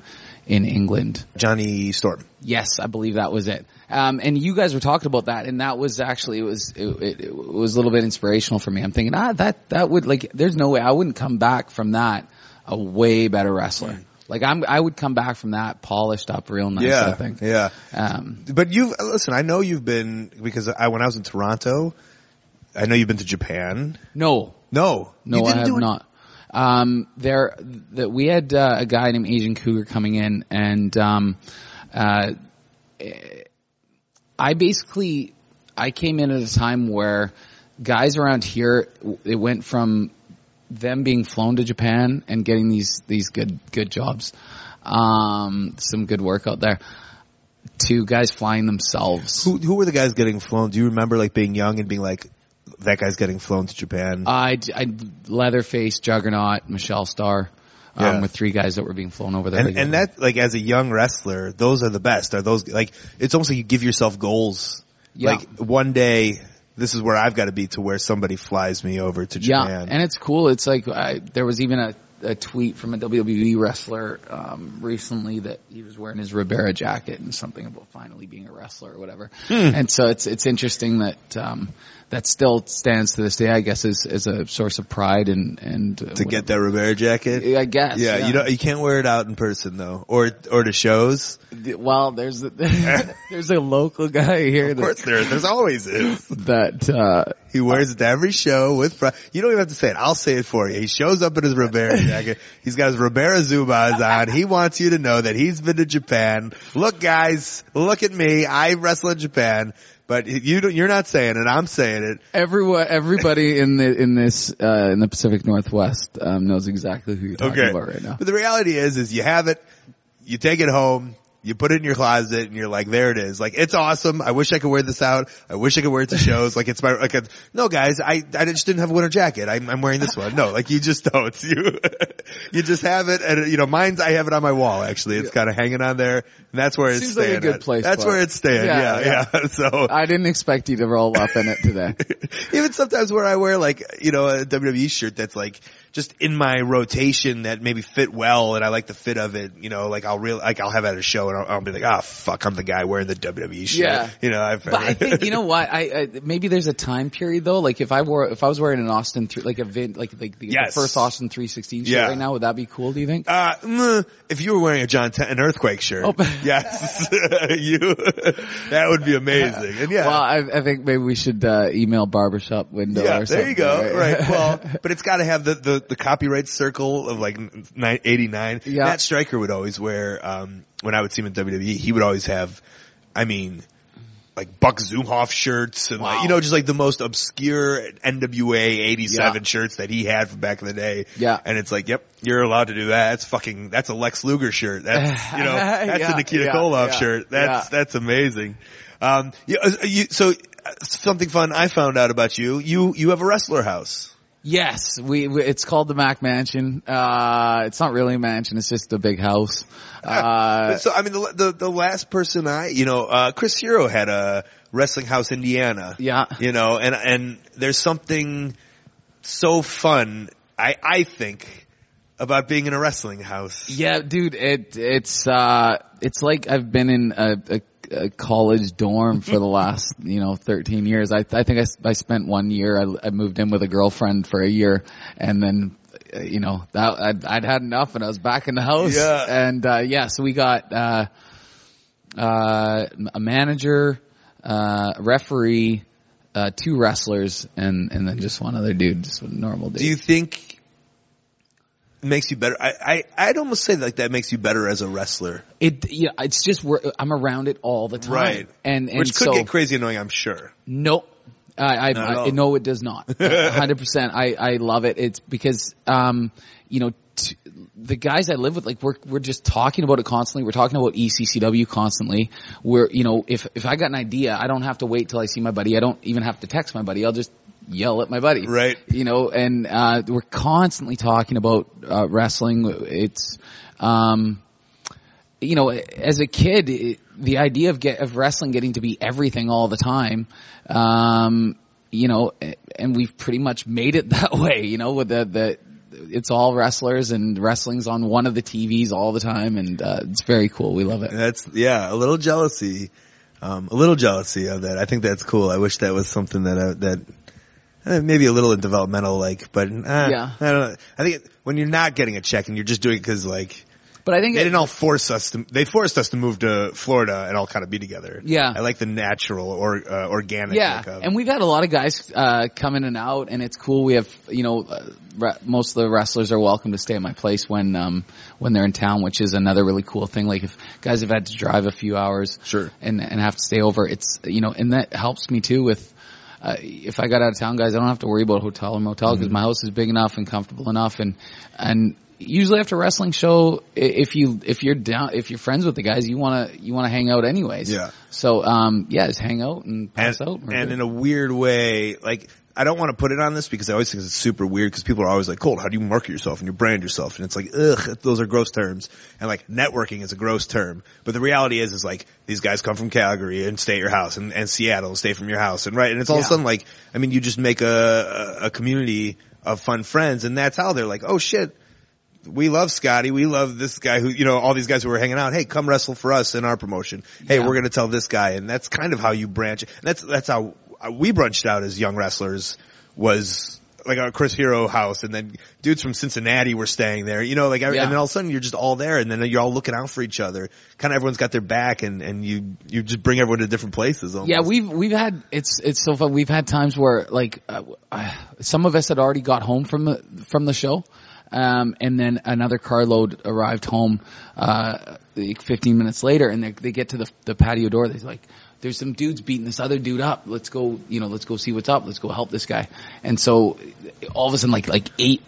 in England. Jonny Storm. Yes, I believe that was it. Um, and you guys were talking about that, and that was actually it was it, it, it was a little bit inspirational for me. I'm thinking, ah, that that would like, there's no way I wouldn't come back from that a way better wrestler. Like I'm, I would come back from that polished up, real nice. I think. yeah. Um, But you've, listen, I know you've been, because I, when I was in Toronto, I know you've been to Japan. no, No. no, you I have do not. Um, there, that we had uh, a guy named Asian Cougar coming in, and um, uh, I basically I came in at a time where guys around here it went from them being flown to Japan and getting these these good good jobs, um, some good work out there, to guys flying themselves. Who, who were the guys getting flown? Do you remember like being young and being like, that guy's getting flown to Japan? I, I Leatherface, Juggernaut, Michelle Starr, um, Yeah. with three guys that were being flown over there. and, and that, like, as a young wrestler, those are the best. Are those, like, it's almost like you give yourself goals. Yeah. Like, one day, this is where I've got to be to where somebody flies me over to Japan. Yeah, and it's cool. It's like I, there was even a, a tweet from a WWE wrestler um, recently that he was wearing his Ribera jacket and something about finally being a wrestler or whatever. Hmm. And so it's it's interesting that um, that still stands to this day. I guess as as a source of pride and and uh, to get that Ribera jacket. I guess. Yeah, yeah. you don't, you can't wear it out in person though, or or to shows. Well, there's a, there's a local guy here Of course, that there there's always is. that uh, He wears it to every show with pride. You don't even have to say it. I'll say it for you. He shows up in his Ribera jacket. He's got his Ribera Zubaz on. He wants you to know that he's been to Japan. Look, guys, look at me. I wrestle in Japan. But you don't, you're not saying it. I'm saying it. everyone everybody in the in this uh, in the Pacific Northwest um, knows exactly who you're talking Okay. about right now. But the reality is, is you have it, you take it home, you put it in your closet, and you're like, there it is. Like, it's awesome. I wish I could wear this out. I wish I could wear it to shows. like, it's my, like, a, no guys, I, I just didn't have a winter jacket. I'm, I'm wearing this one. No, like, you just don't. You, you just have it, and, you know, mine's, I have it on my wall, actually. It's kind of hanging on there, and that's where it's Seems like a staying. good at. place That's for where it. it's staying. Yeah, Yeah, yeah. So, I didn't expect you to roll up in it today. even sometimes where I wear like, you know, a WWE shirt that's like just in my rotation that maybe fit well and I like the fit of it, you know, like I'll real, like I'll have at a show and I'll, I'll be like, ah, fuck, I'm the guy wearing the WWE shirt. Yeah. You know, I've, But I think you know what? I, I maybe there's a time period though. Like if I wore if I was wearing an Austin three, like a Vin, like like the, Yes. the first Austin three sixteen shirt Yeah. right now, would that be cool? Do you think? uh, if you were wearing a John Ten- an earthquake shirt, Oh. yes, you, that would be amazing. And yeah. Well, I, I think maybe we should uh, email barbershop window. yeah, or there you go. right? Right. Well, but it's got to have the, the the, the copyright circle of like ni- 89. Yeah. Matt Striker would always wear, um, when I would see him in WWE, he would always have, I mean, like Buck Zumhoff shirts and like, you know, just like the most obscure NWA 87 Yeah. shirts that he had from back in the day. Yeah. And it's like, yep, you're allowed to do that. That's fucking, that's a Lex Luger shirt. That's, you know, that's Yeah, a Nikita yeah, Koloff shirt. That's, that's amazing. Um, you, uh, you, so uh, something fun I found out about you. You, you have a wrestler house. Yes, we, we it's called the Mac Mansion. Uh, it's not really a mansion; it's just a big house. Uh, so I mean, the, the the last person I, you know, uh, Chris Hero had a wrestling house, Indiana. Yeah. You know, and and there's something so fun, I I think, about being in a wrestling house. yeah, dude, it it's uh, it's like I've been in a, a, a college dorm for the last you know 13 years. I I think I, I spent one year. I, I moved in with a girlfriend for a year, and then. uh, You know that I'd, I'd had enough, and I was back in the house. Yeah. and uh, yeah, so we got uh, uh, a manager, uh, a referee, uh, two wrestlers, and and then just one other dude, just a normal dude. Do you think makes you better? I, I I'd almost say like that makes you better as a wrestler, It yeah, it's just we're, I'm around it all the time, right? And and which could so get crazy annoying, I'm sure. nope. I, I, I no, it does not. hundred percent. I I love it. It's because um you know t- the guys I live with like we're we're just talking about it constantly. We're talking about ECCW constantly. We're you know if if I got an idea, I don't have to wait till I see my buddy. I don't even have to text my buddy. I'll just yell at my buddy. Right. You know, and uh we're constantly talking about uh, wrestling. It's um you know, as a kid, it, the idea of get of wrestling getting to be everything all the time, um, you know, and we've pretty much made it that way. You know, with the the it's all wrestlers and wrestling's on one of the TVs all the time, and uh, it's very cool. We love it. That's yeah, a little jealousy, um, a little jealousy of that. I think that's cool. I wish that was something that I, that eh, maybe a little developmental, like, but uh, Yeah. I don't know. I think it, when you're not getting a check and you're just doing it because like But I think they it- didn't all force us to. They forced us to move to Florida and all kind of be together. Yeah. I like the natural or uh, organic. Yeah, of- and we've had a lot of guys uh, come in and out, and it's cool. We have, you know, uh, re- most of the wrestlers are welcome to stay at my place when um, when they're in town, which is another really cool thing. Like if guys have had to drive a few hours, Sure. and and have to stay over, it's you know, and that helps me too with. Uh, if I got out of town, guys, I don't have to worry about hotel or motel because my house is big enough and comfortable enough, and and usually after a wrestling show, if you if you're down, if you're friends with the guys, you want to you want to hang out anyways. Yeah. So um, yeah, just hang out and and, pass out. And good. in a weird way, like I don't want to put it on this because I always think it's super weird because people are always like, "Colt, how do you market yourself and you brand yourself?" And it's like, ugh, those are gross terms. And like networking is a gross term, but the reality is, is like these guys come from Calgary and stay at your house, and, and Seattle stay from your house, and right, and it's all of a sudden like, I mean, you just make a, a a community of fun friends, and that's how they're like, oh shit. We love Scotty. We love this guy who, you know, all these guys who are hanging out. Hey, come wrestle for us in our promotion. Hey, Yeah. we're going to tell this guy. And that's kind of how you branch. That's, that's how we brunched out as young wrestlers was like our Chris Hero house and then dudes from Cincinnati were staying there, you know, like, Yeah. and then all of a sudden you're just all there and then you're all looking out for each other. Kind of everyone's got their back and, and you, you just bring everyone to different places. Almost. Yeah, we've we've had it's it's so fun. We've had times where like uh, uh, some of us had already got home from the from the show, um, and then another carload arrived home uh, like 15 minutes later, and they they get to the the patio door. They're like. There's some dudes beating this other dude up. Let's go, you know, let's go see what's up. Let's go help this guy. And so all of a sudden like, like eight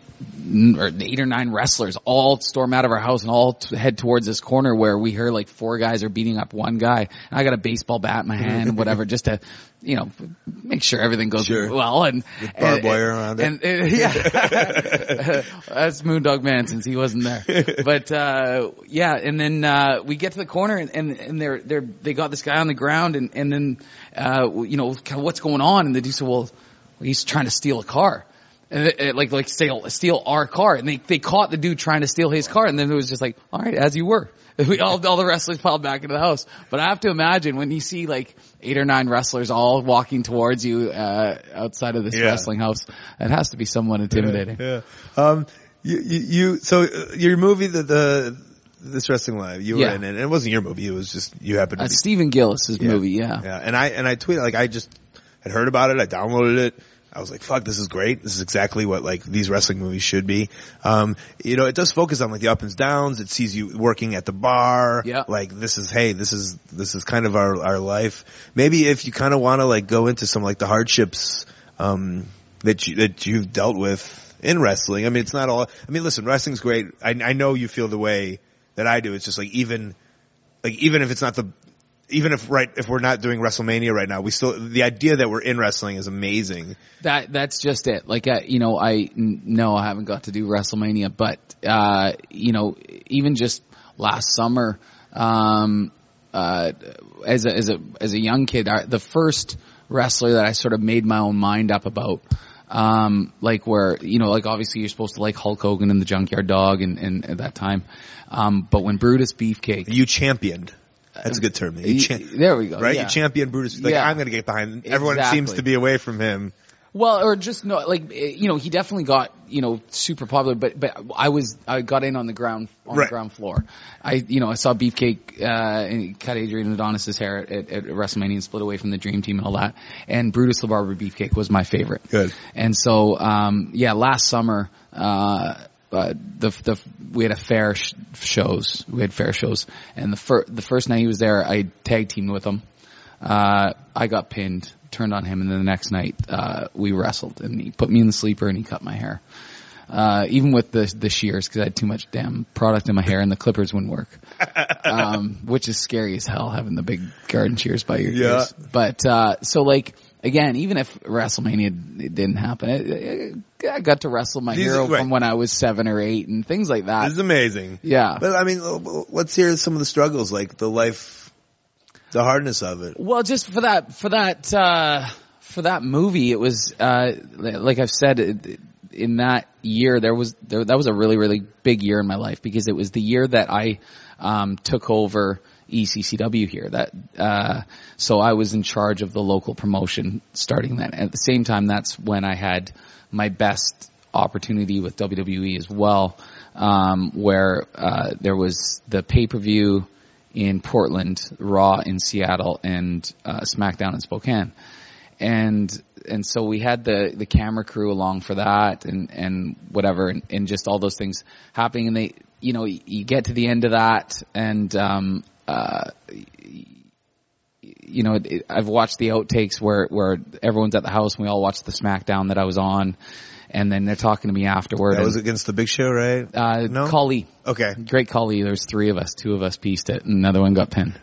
or eight or nine wrestlers all storm out of our house and all t- head towards this corner where we hear like four guys are beating up one guy. And I got a baseball bat in my hand and whatever just to, you know, make sure everything goes Sure. well and With barbed and- wire around it. and, and- yeah, that's Moondog Man since he wasn't there. But uh yeah, and then uh we get to the corner and and, and they're they're they got this guy on the ground and and then uh you know kind of what's going on and the dude said, well, he's trying to steal a car. And it, it, like like steal steal our car, and they they caught the dude trying to steal his car, and then it was just like, all right, as you were. We all all the wrestlers piled back into the house. But I have to imagine when you see like eight or nine wrestlers all walking towards you uh outside of this Yeah. wrestling house, it has to be somewhat intimidating. Yeah. Um, you, you, you so uh, your movie, the, the, this wrestling live, you were Yeah. in it. and It wasn't your movie. It was just, you happened to Uh, be. Stephen Gillis's movie, yeah. Yeah. And I, and I tweeted, like, I just had heard about it. I downloaded it. I was like, fuck, this is great. This is exactly what like these wrestling movies should be. Um, you know, it does focus on like the ups and downs. It sees you working at the bar. Yeah. Like this is, hey, this is, this is kind of our, our life. Maybe if you kind of want to like go into some like the hardships, um, that you, that you've dealt with in wrestling. I mean, it's not all, I mean, listen, wrestling's great. I, I know you feel the way that I do. It's just like even, like even if it's not the, even if right, if we're not doing WrestleMania right now, we still, the idea that we're in wrestling is amazing. That that's just it. Like uh, you know, I n- no, I haven't got to do WrestleMania, but uh, you know, even just last summer, um, uh, as a as a as a young kid, I, the first wrestler that I sort of made my own mind up about. Um, like where, you know, like obviously you're supposed to like Hulk Hogan and the Junkyard Dog and, and at that time. Um, but when Brutus Beefcake, You championed. That's a good term. You cha- there we go. right? yeah. You champion Brutus. Like Yeah. I'm going to get behind. Everyone seems to be away from him. Well, or just no, like eh, you know, he definitely got you know super popular, but but I was I got in on the ground on Right. the ground floor. I you know I saw Beefcake uh, and cut Adrian Adonis's hair at, at, at WrestleMania and split away from the Dream Team and all that. And Brutus the Barber Beefcake was my favorite. Good. And so um, yeah, last summer. Uh, uh, the the we had a fair sh- shows. We had fair shows, and the fir- the first night he was there, I tag teamed with him. Uh, I got pinned, turned on him, and then the next night, uh, we wrestled and he put me in the sleeper and he cut my hair. Uh, even with the, the shears, cause I had too much damn product in my hair and the clippers wouldn't work. Um, which is scary as hell having the big garden shears by your Yeah. ears. But, uh, so like, again, even if WrestleMania didn't happen, it, it, I got to wrestle my These- hero right. from when I was seven or eight and things like that. This is amazing. Yeah. But I mean, let's hear some of the struggles, like the life, the hardness of it. Well, just for that, for that, uh, for that movie, it was, uh, like I've said, it- in that year, there was, there, that was a really, really big year in my life because it was the year that I, um, took over ECCW here. That, uh, so I was in charge of the local promotion starting then. At the same time, that's when I had my best opportunity with WWE as well, um, where, uh, there was the pay-per-view, in Portland, Raw in Seattle, and uh, SmackDown in Spokane. And and so we had the the camera crew along for that, and and whatever, and, and just all those things happening. And they, you know, you get to the end of that, and um, uh, you know, it, I've watched the outtakes where where everyone's at the house, and we all watch the SmackDown that I was on. And then they're talking to me afterward. That and, was against the Big Show, right? uh, No? Khali. Okay. Great Khali. There's three of us. Two of us pieced it, and another one got pinned.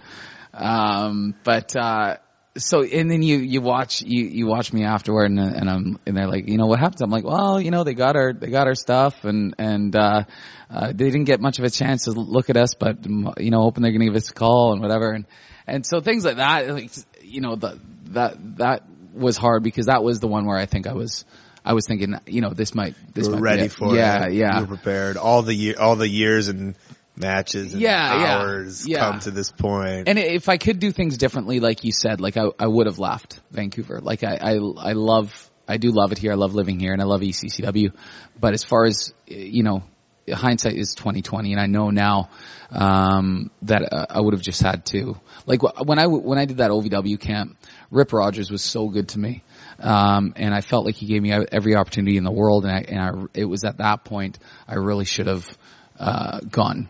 Um, but uh, so and then you you watch you you watch me afterward, and and I'm and they're like, you know what happened? I'm like, well, you know, they got our they got our stuff, and and uh, uh, they didn't get much of a chance to look at us, but you know, hoping they're gonna give us a call and whatever, and and so things like that, like you know, the, that that was hard because that was the one where I think I was. I was thinking, you know, this might, this You were might ready be for yeah, it. yeah, You were prepared. All the year, all the years and matches and Yeah, yeah, hours yeah. come to this point. And if I could do things differently, like you said, like I, I would have left Vancouver. Like I, I, I love, I do love it here. I love living here and I love ECCW. But as far as, you know, hindsight is 2020 and I know now, um, that uh, I would have just had to, like when I, w- when I did that OVW camp, Rip Rogers was so good to me. Um, and I felt like he gave me every opportunity in the world. And I, and I, it was at that point I really should have, uh, gone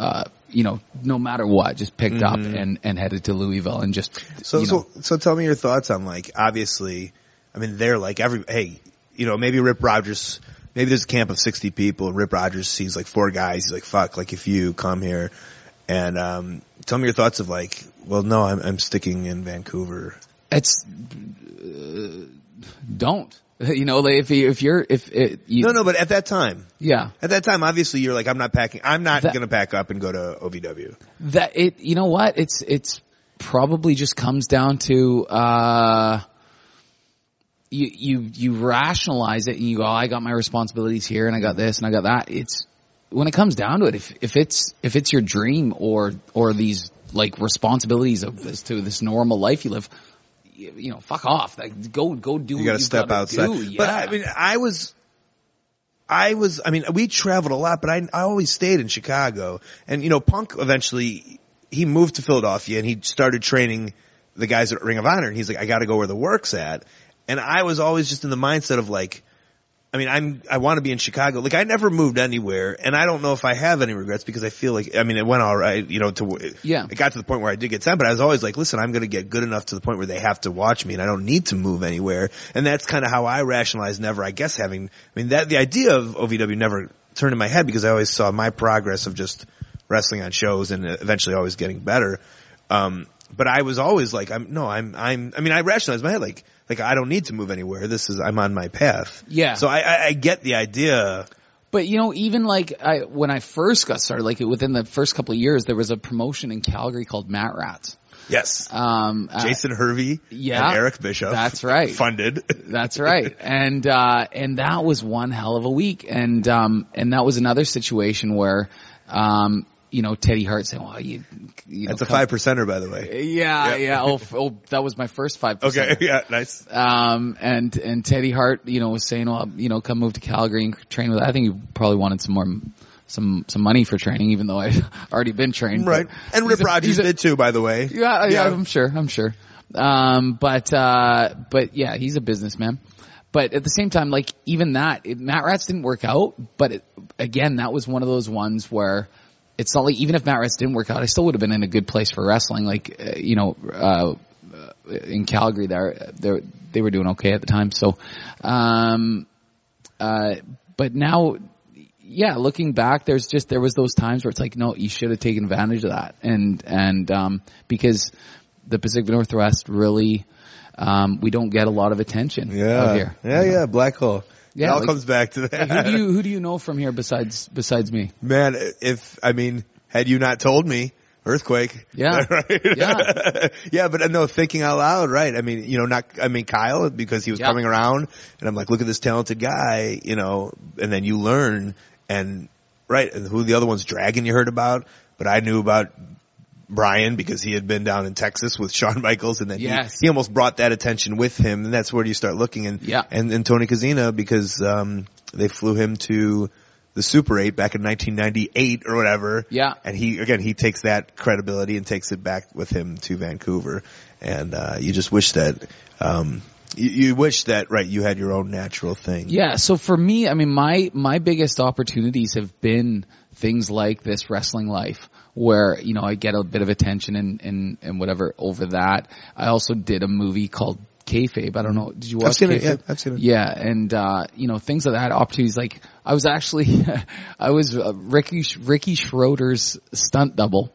uh, you know, no matter what, just picked up and, and headed to Louisville and just, Mm-hmm. So, you know, so, so tell me your thoughts on like, obviously, I mean, they're like every, hey, you know, maybe Rip Rogers, maybe there's a camp of 60 people and Rip Rogers sees like four guys. He's like, fuck, like if you come here and, um, tell me your thoughts of like, well, no, I'm, I'm sticking in Vancouver. it's, uh, don't, you know, like if you, if you're, if it, you, No, no, but at that time, yeah, at that time, obviously you're like, I'm not packing, I'm not That- going to pack up and go to OVW. that it, you know what, it's, it's probably just comes down to, uh, you, you, you rationalize it and you go, I got my responsibilities here and I got this and I got that. It's, when it comes down to it, if, if it's, if it's your dream or, or these like responsibilities of this to this normal life you live, you, know, fuck off. Like, go, go do You got to step outside. do. But Yeah. I mean, I was, I was, I mean, we traveled a lot, but I, I always stayed in Chicago. And, you know, Punk eventually, he moved to Philadelphia and he started training the guys at Ring of Honor. And he's like, I got to go where the work's at. And I was always just in the mindset of like, I mean, I'm, I want to be in Chicago. Like I never moved anywhere and I don't know if I have any regrets because I feel like, I mean, it went all right, you know, to, Yeah. it got to the point where I did get signed, but I was always like, listen, I'm going to get good enough to the point where they have to watch me and I don't need to move anywhere. And that's kind of how I rationalized never, I guess, having, I mean, that, the idea of OVW never turned in my head because I always saw my progress of just wrestling on shows and eventually always getting better. Um, but I was always like, I'm, no, I'm, I'm, I mean, I rationalized my head like, like I don't need to move anywhere. This is, I'm on my path. Yeah. So I, I, I get the idea. But you know, even like I, when I first got started, like within the first couple of years, there was a promotion in Calgary called Mat Rats. Yes. Um, uh, Jason Hervey yeah, and Eric Bischoff. that's right. Funded. That's right. And, uh, and that was one hell of a week. And, um, and that was another situation where, um, you know, Teddy Hart saying, well, you, you That's know, a five percenter, by the way. Yeah, Yeah. yeah. Oh, oh, that was my first five Okay. Yeah. Nice. Um, and, and Teddy Hart, you know, was saying, well, you know, come move to Calgary and train with, I think he probably wanted some more, some, some money for training, even though I'd already been trained. Right. And Rip a- Rogers a- did too, by the way. Yeah, yeah, Yeah. I'm sure, I'm sure. Um, but, uh, but yeah, he's a businessman. But at the same time, like even that, it, Mat Rats didn't work out. But it, again, that was one of those ones where it's not like even if Mat Rats didn't work out, I still would have been in a good place for wrestling. Like uh, you know, uh, in Calgary, there, they they were doing okay at the time. So, um, uh, but now, yeah, looking back, there's just there was those times where it's like, no, you should have taken advantage of that, and and um, because the Pacific Northwest really, um, we don't get a lot of attention Yeah. out here. Yeah. Yeah. Black hole. Yeah, It all like- comes back to that. Like, who do you who do you know from here besides besides me? Man, if, I mean, had you not told me, earthquake. Yeah. right? Yeah. yeah, but uh, no, thinking out loud, right? I mean, you know, not, I mean, Kyle, because he was Yeah. coming around and I'm like, look at this talented guy, you know, and then you learn and, right, and who the other ones, Dragon you heard about, but I knew about Brian because he had been down in Texas with Shawn Michaels and then he- Yes. he, almost brought that attention with him and that's where you start looking and, Yeah. and, and Tony Kozina because, um, they flew him to the Super 8 back in 1998 or whatever. Yeah. And he, again, he takes that credibility and takes it back with him to Vancouver. And, uh, you just wish that, um, you, you wish that, right, you had your own natural thing. Yeah, so for me, I mean, my my biggest opportunities have been things like this wrestling life, where you know I get a bit of attention and and and whatever over that. I also did a movie called Kayfabe. I don't know. Did you watch? I've seen it, yeah, I've seen it. Yeah, and uh, you know things like that. Opportunities like I was actually I was uh, Ricky Ricky Schroder's stunt double.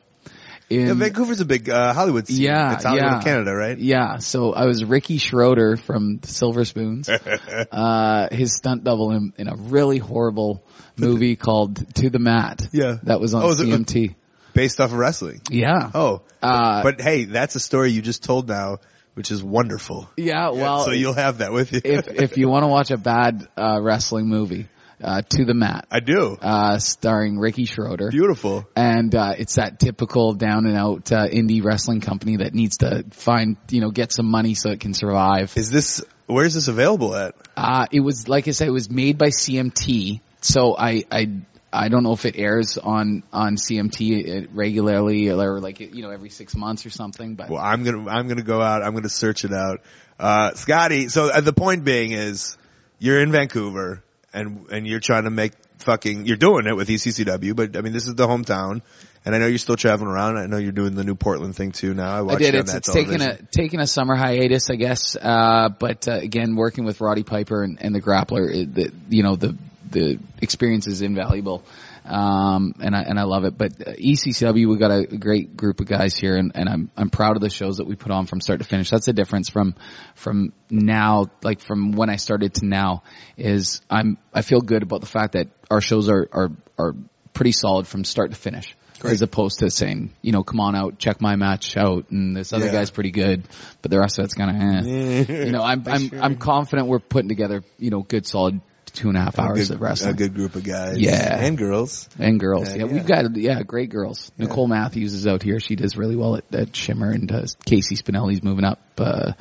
In, Yeah, Vancouver's a big, uh, Hollywood scene. Yeah, It's Hollywood yeah. in Canada, right? Yeah, so I was Ricky Schroder from Silver Spoons, uh, his stunt double in, in a really horrible movie called To the Mat. Yeah. That was on Oh, CMT. Based off of wrestling. yeah. Oh. Uh, but hey, that's a story you just told now, which is wonderful. yeah, well, so you'll have that with you. if, if you want to watch a bad, uh, wrestling movie, uh, To the Mat, I do. uh, starring Ricky Schroder. Beautiful. and uh, it's that typical down and out uh, indie wrestling company that needs to find you know get some money so it can survive. Is this, where's this available at? Uh, it was like I said, it was made by CMT, so I I I don't know if it airs on on CMT regularly or like you know every six months or something, but Well, I'm gonna I'm gonna go out. I'm gonna search it out. Uh, Scotty. So uh, the point being is, you're in Vancouver and and you're trying to make fucking. You're doing it with ECCW, but I mean this is the hometown, and I know you're still traveling around. I know you're doing the new Portland thing too now. I I did. It's, it's taken a taking a summer hiatus, I guess. Uh, but uh, again, working with Roddy Piper and, and the Grappler, it, the, you know the the experience is invaluable, um, and I and I love it. But ECCW, we got a great group of guys here, and, and I'm I'm proud of the shows that we put on from start to finish. That's the difference from from now, like from when I started to now. Is I'm I feel good about the fact that our shows are are are pretty solid from start to finish. As opposed to saying, you know, come on out, check my match out, and this other Yeah. guy's pretty good, but the rest of it's kind of, eh. you know, I'm I'm I'm confident we're putting together, you know, good solid two and a half A hours good, of wrestling. a good group of guys. Yeah. and girls. And girls, Yeah, yeah, yeah. we've got yeah, great girls. Nicole Matthews is out here; she does really well at, at Shimmer, and uh, Casey Spinelli's moving up uh,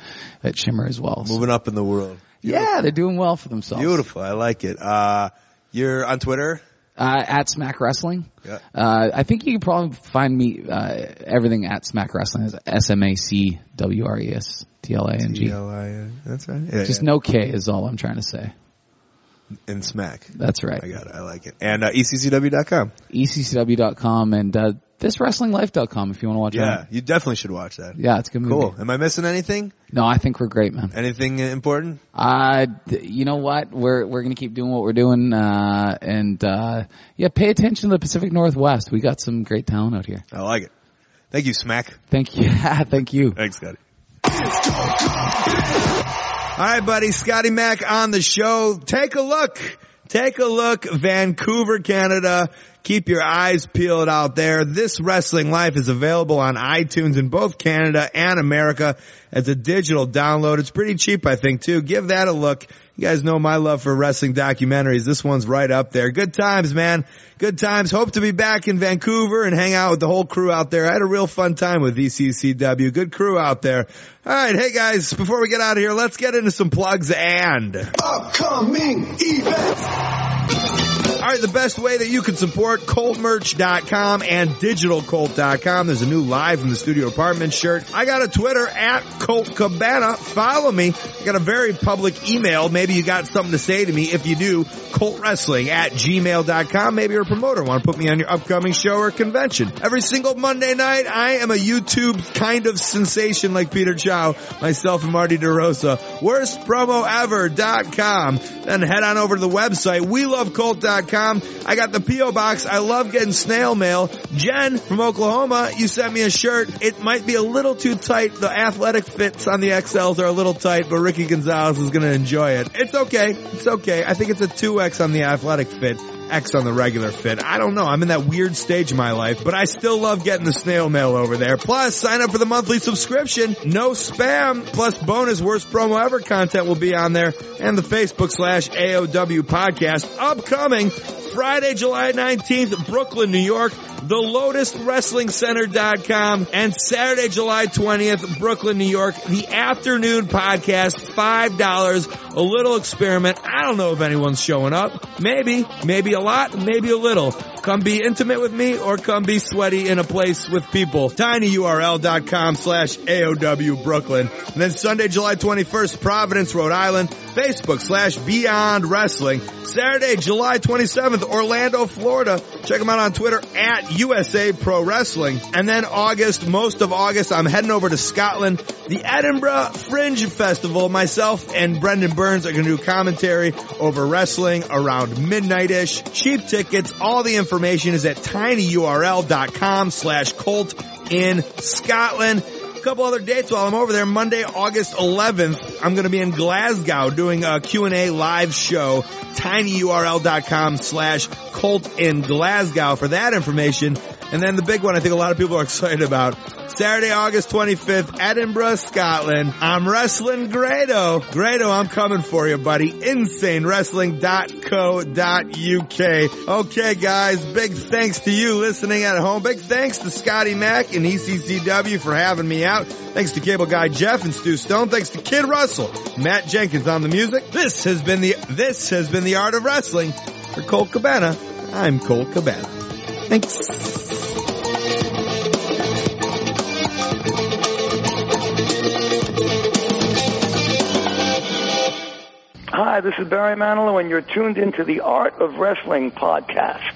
at Shimmer as well. So- Moving up in the world. yeah, they're doing well for themselves. Beautiful. I like it. Uh, you're on Twitter. Uh, at Smack Wrestling. Yeah. Uh, I think you can probably find me, uh, everything at Smack Wrestling is S-M-A-C-W-R-E-S-T-L-A-N-G. T-L-I-N. That's right. Yeah, Just yeah. no K is all I'm trying to say. In smack. That's right. I got it. I like it. And uh, ECCW.com. ECCW.com and, uh, thiswrestlinglife.com if you want to watch that. Yeah, it. you definitely should watch that. Yeah, it's a good movie. Cool. Am I missing anything? No, I think we're great, man. Anything important? Uh, th- you know what? We're we're gonna keep doing what we're doing, uh, and uh, yeah, pay attention to the Pacific Northwest. We got some great talent out here. I like it. Thank you, Smack. Thank you. Thank you. Thanks, Scotty. All right, buddy. Scotty Mac on the show. Take a look. Take a look. Vancouver, Canada. Keep your eyes peeled out there. This Wrestling Life is available on iTunes in both Canada and America as a digital download. It's pretty cheap, I think, too. Give that a look. You guys know my love for wrestling documentaries. This one's right up there. Good times, man. Good times. Hope to be back in Vancouver and hang out with the whole crew out there. I had a real fun time with ECCW. Good crew out there. All right. Hey guys, before we get out of here, let's get into some plugs and Upcoming events. All right, the best way that you can support ColtMerch.com and DigitalColt.com. There's a new live from the studio apartment shirt. I got a Twitter at Colt Cabana. Follow me. I got a very public email. Maybe you got something to say to me. If you do, Colt Wrestling at gmail.com. Maybe you're a promoter. Want to put me on your upcoming show or convention. Every single Monday night, I am a YouTube kind of sensation like Peter Chao, myself and Marty DeRosa. Worstpromoever.com. Then head on over to the website, WeLoveColt.com. I got the P.O. box. I love getting snail mail. Jen from Oklahoma, you sent me a shirt. It might be a little too tight. The athletic fits on the XLs are a little tight, but Ricky Gonzalez is going to enjoy it. It's okay. It's okay. I think it's a 2X on the athletic fit. X on the regular fit. I don't know. I'm in that weird stage of my life, but I still love getting the snail mail over there. Plus, sign up for the monthly subscription. No spam. Plus, bonus worst promo ever content will be on there and the Facebook slash AOW podcast upcoming Friday, July 19th, Brooklyn, New York, the LotusWrestlingCenter.com, and Saturday, July 20th, Brooklyn, New York, the afternoon podcast, $5, a little experiment. I don't know if anyone's showing up. Maybe, maybe a lot, maybe a little. Come be intimate with me or come be sweaty in a place with people. tinyurl.com slash AOW Brooklyn. And then Sunday, July 21st, Providence, Rhode Island, Facebook slash Beyond Wrestling. Saturday, July 27th, Orlando, Florida. Check them out on Twitter at USA Pro Wrestling. And then August, most of August, I'm heading over to Scotland. The Edinburgh Fringe Festival. Myself and Brendon Burns are going to do commentary over wrestling around midnight-ish. Cheap tickets. All the information is at tinyurl.com slash Colt in Scotland A couple other dates while I'm over there. Monday, August 11th, I'm going to be in Glasgow doing a Q&A live show. tinyurl.com slash Colt in Glasgow for that information. And then the big one I think a lot of people are excited about. Saturday, August 25th, Edinburgh, Scotland. I'm wrestling Grado. Grado, I'm coming for you, buddy. InsaneWrestling.co.uk. Okay, guys, big thanks to you listening at home. Big thanks to Scotty Mac and ECCW for having me out. Thanks to Cable Guy Jeff and Stu Stone. Thanks to Kid Russell, Matt Jenkins on the music. This has been the, this has been the art of wrestling. For Colt Cabana, I'm Colt Cabana. Thanks. Hi, this is Barry Manilow, and you're tuned into the Art of Wrestling podcast.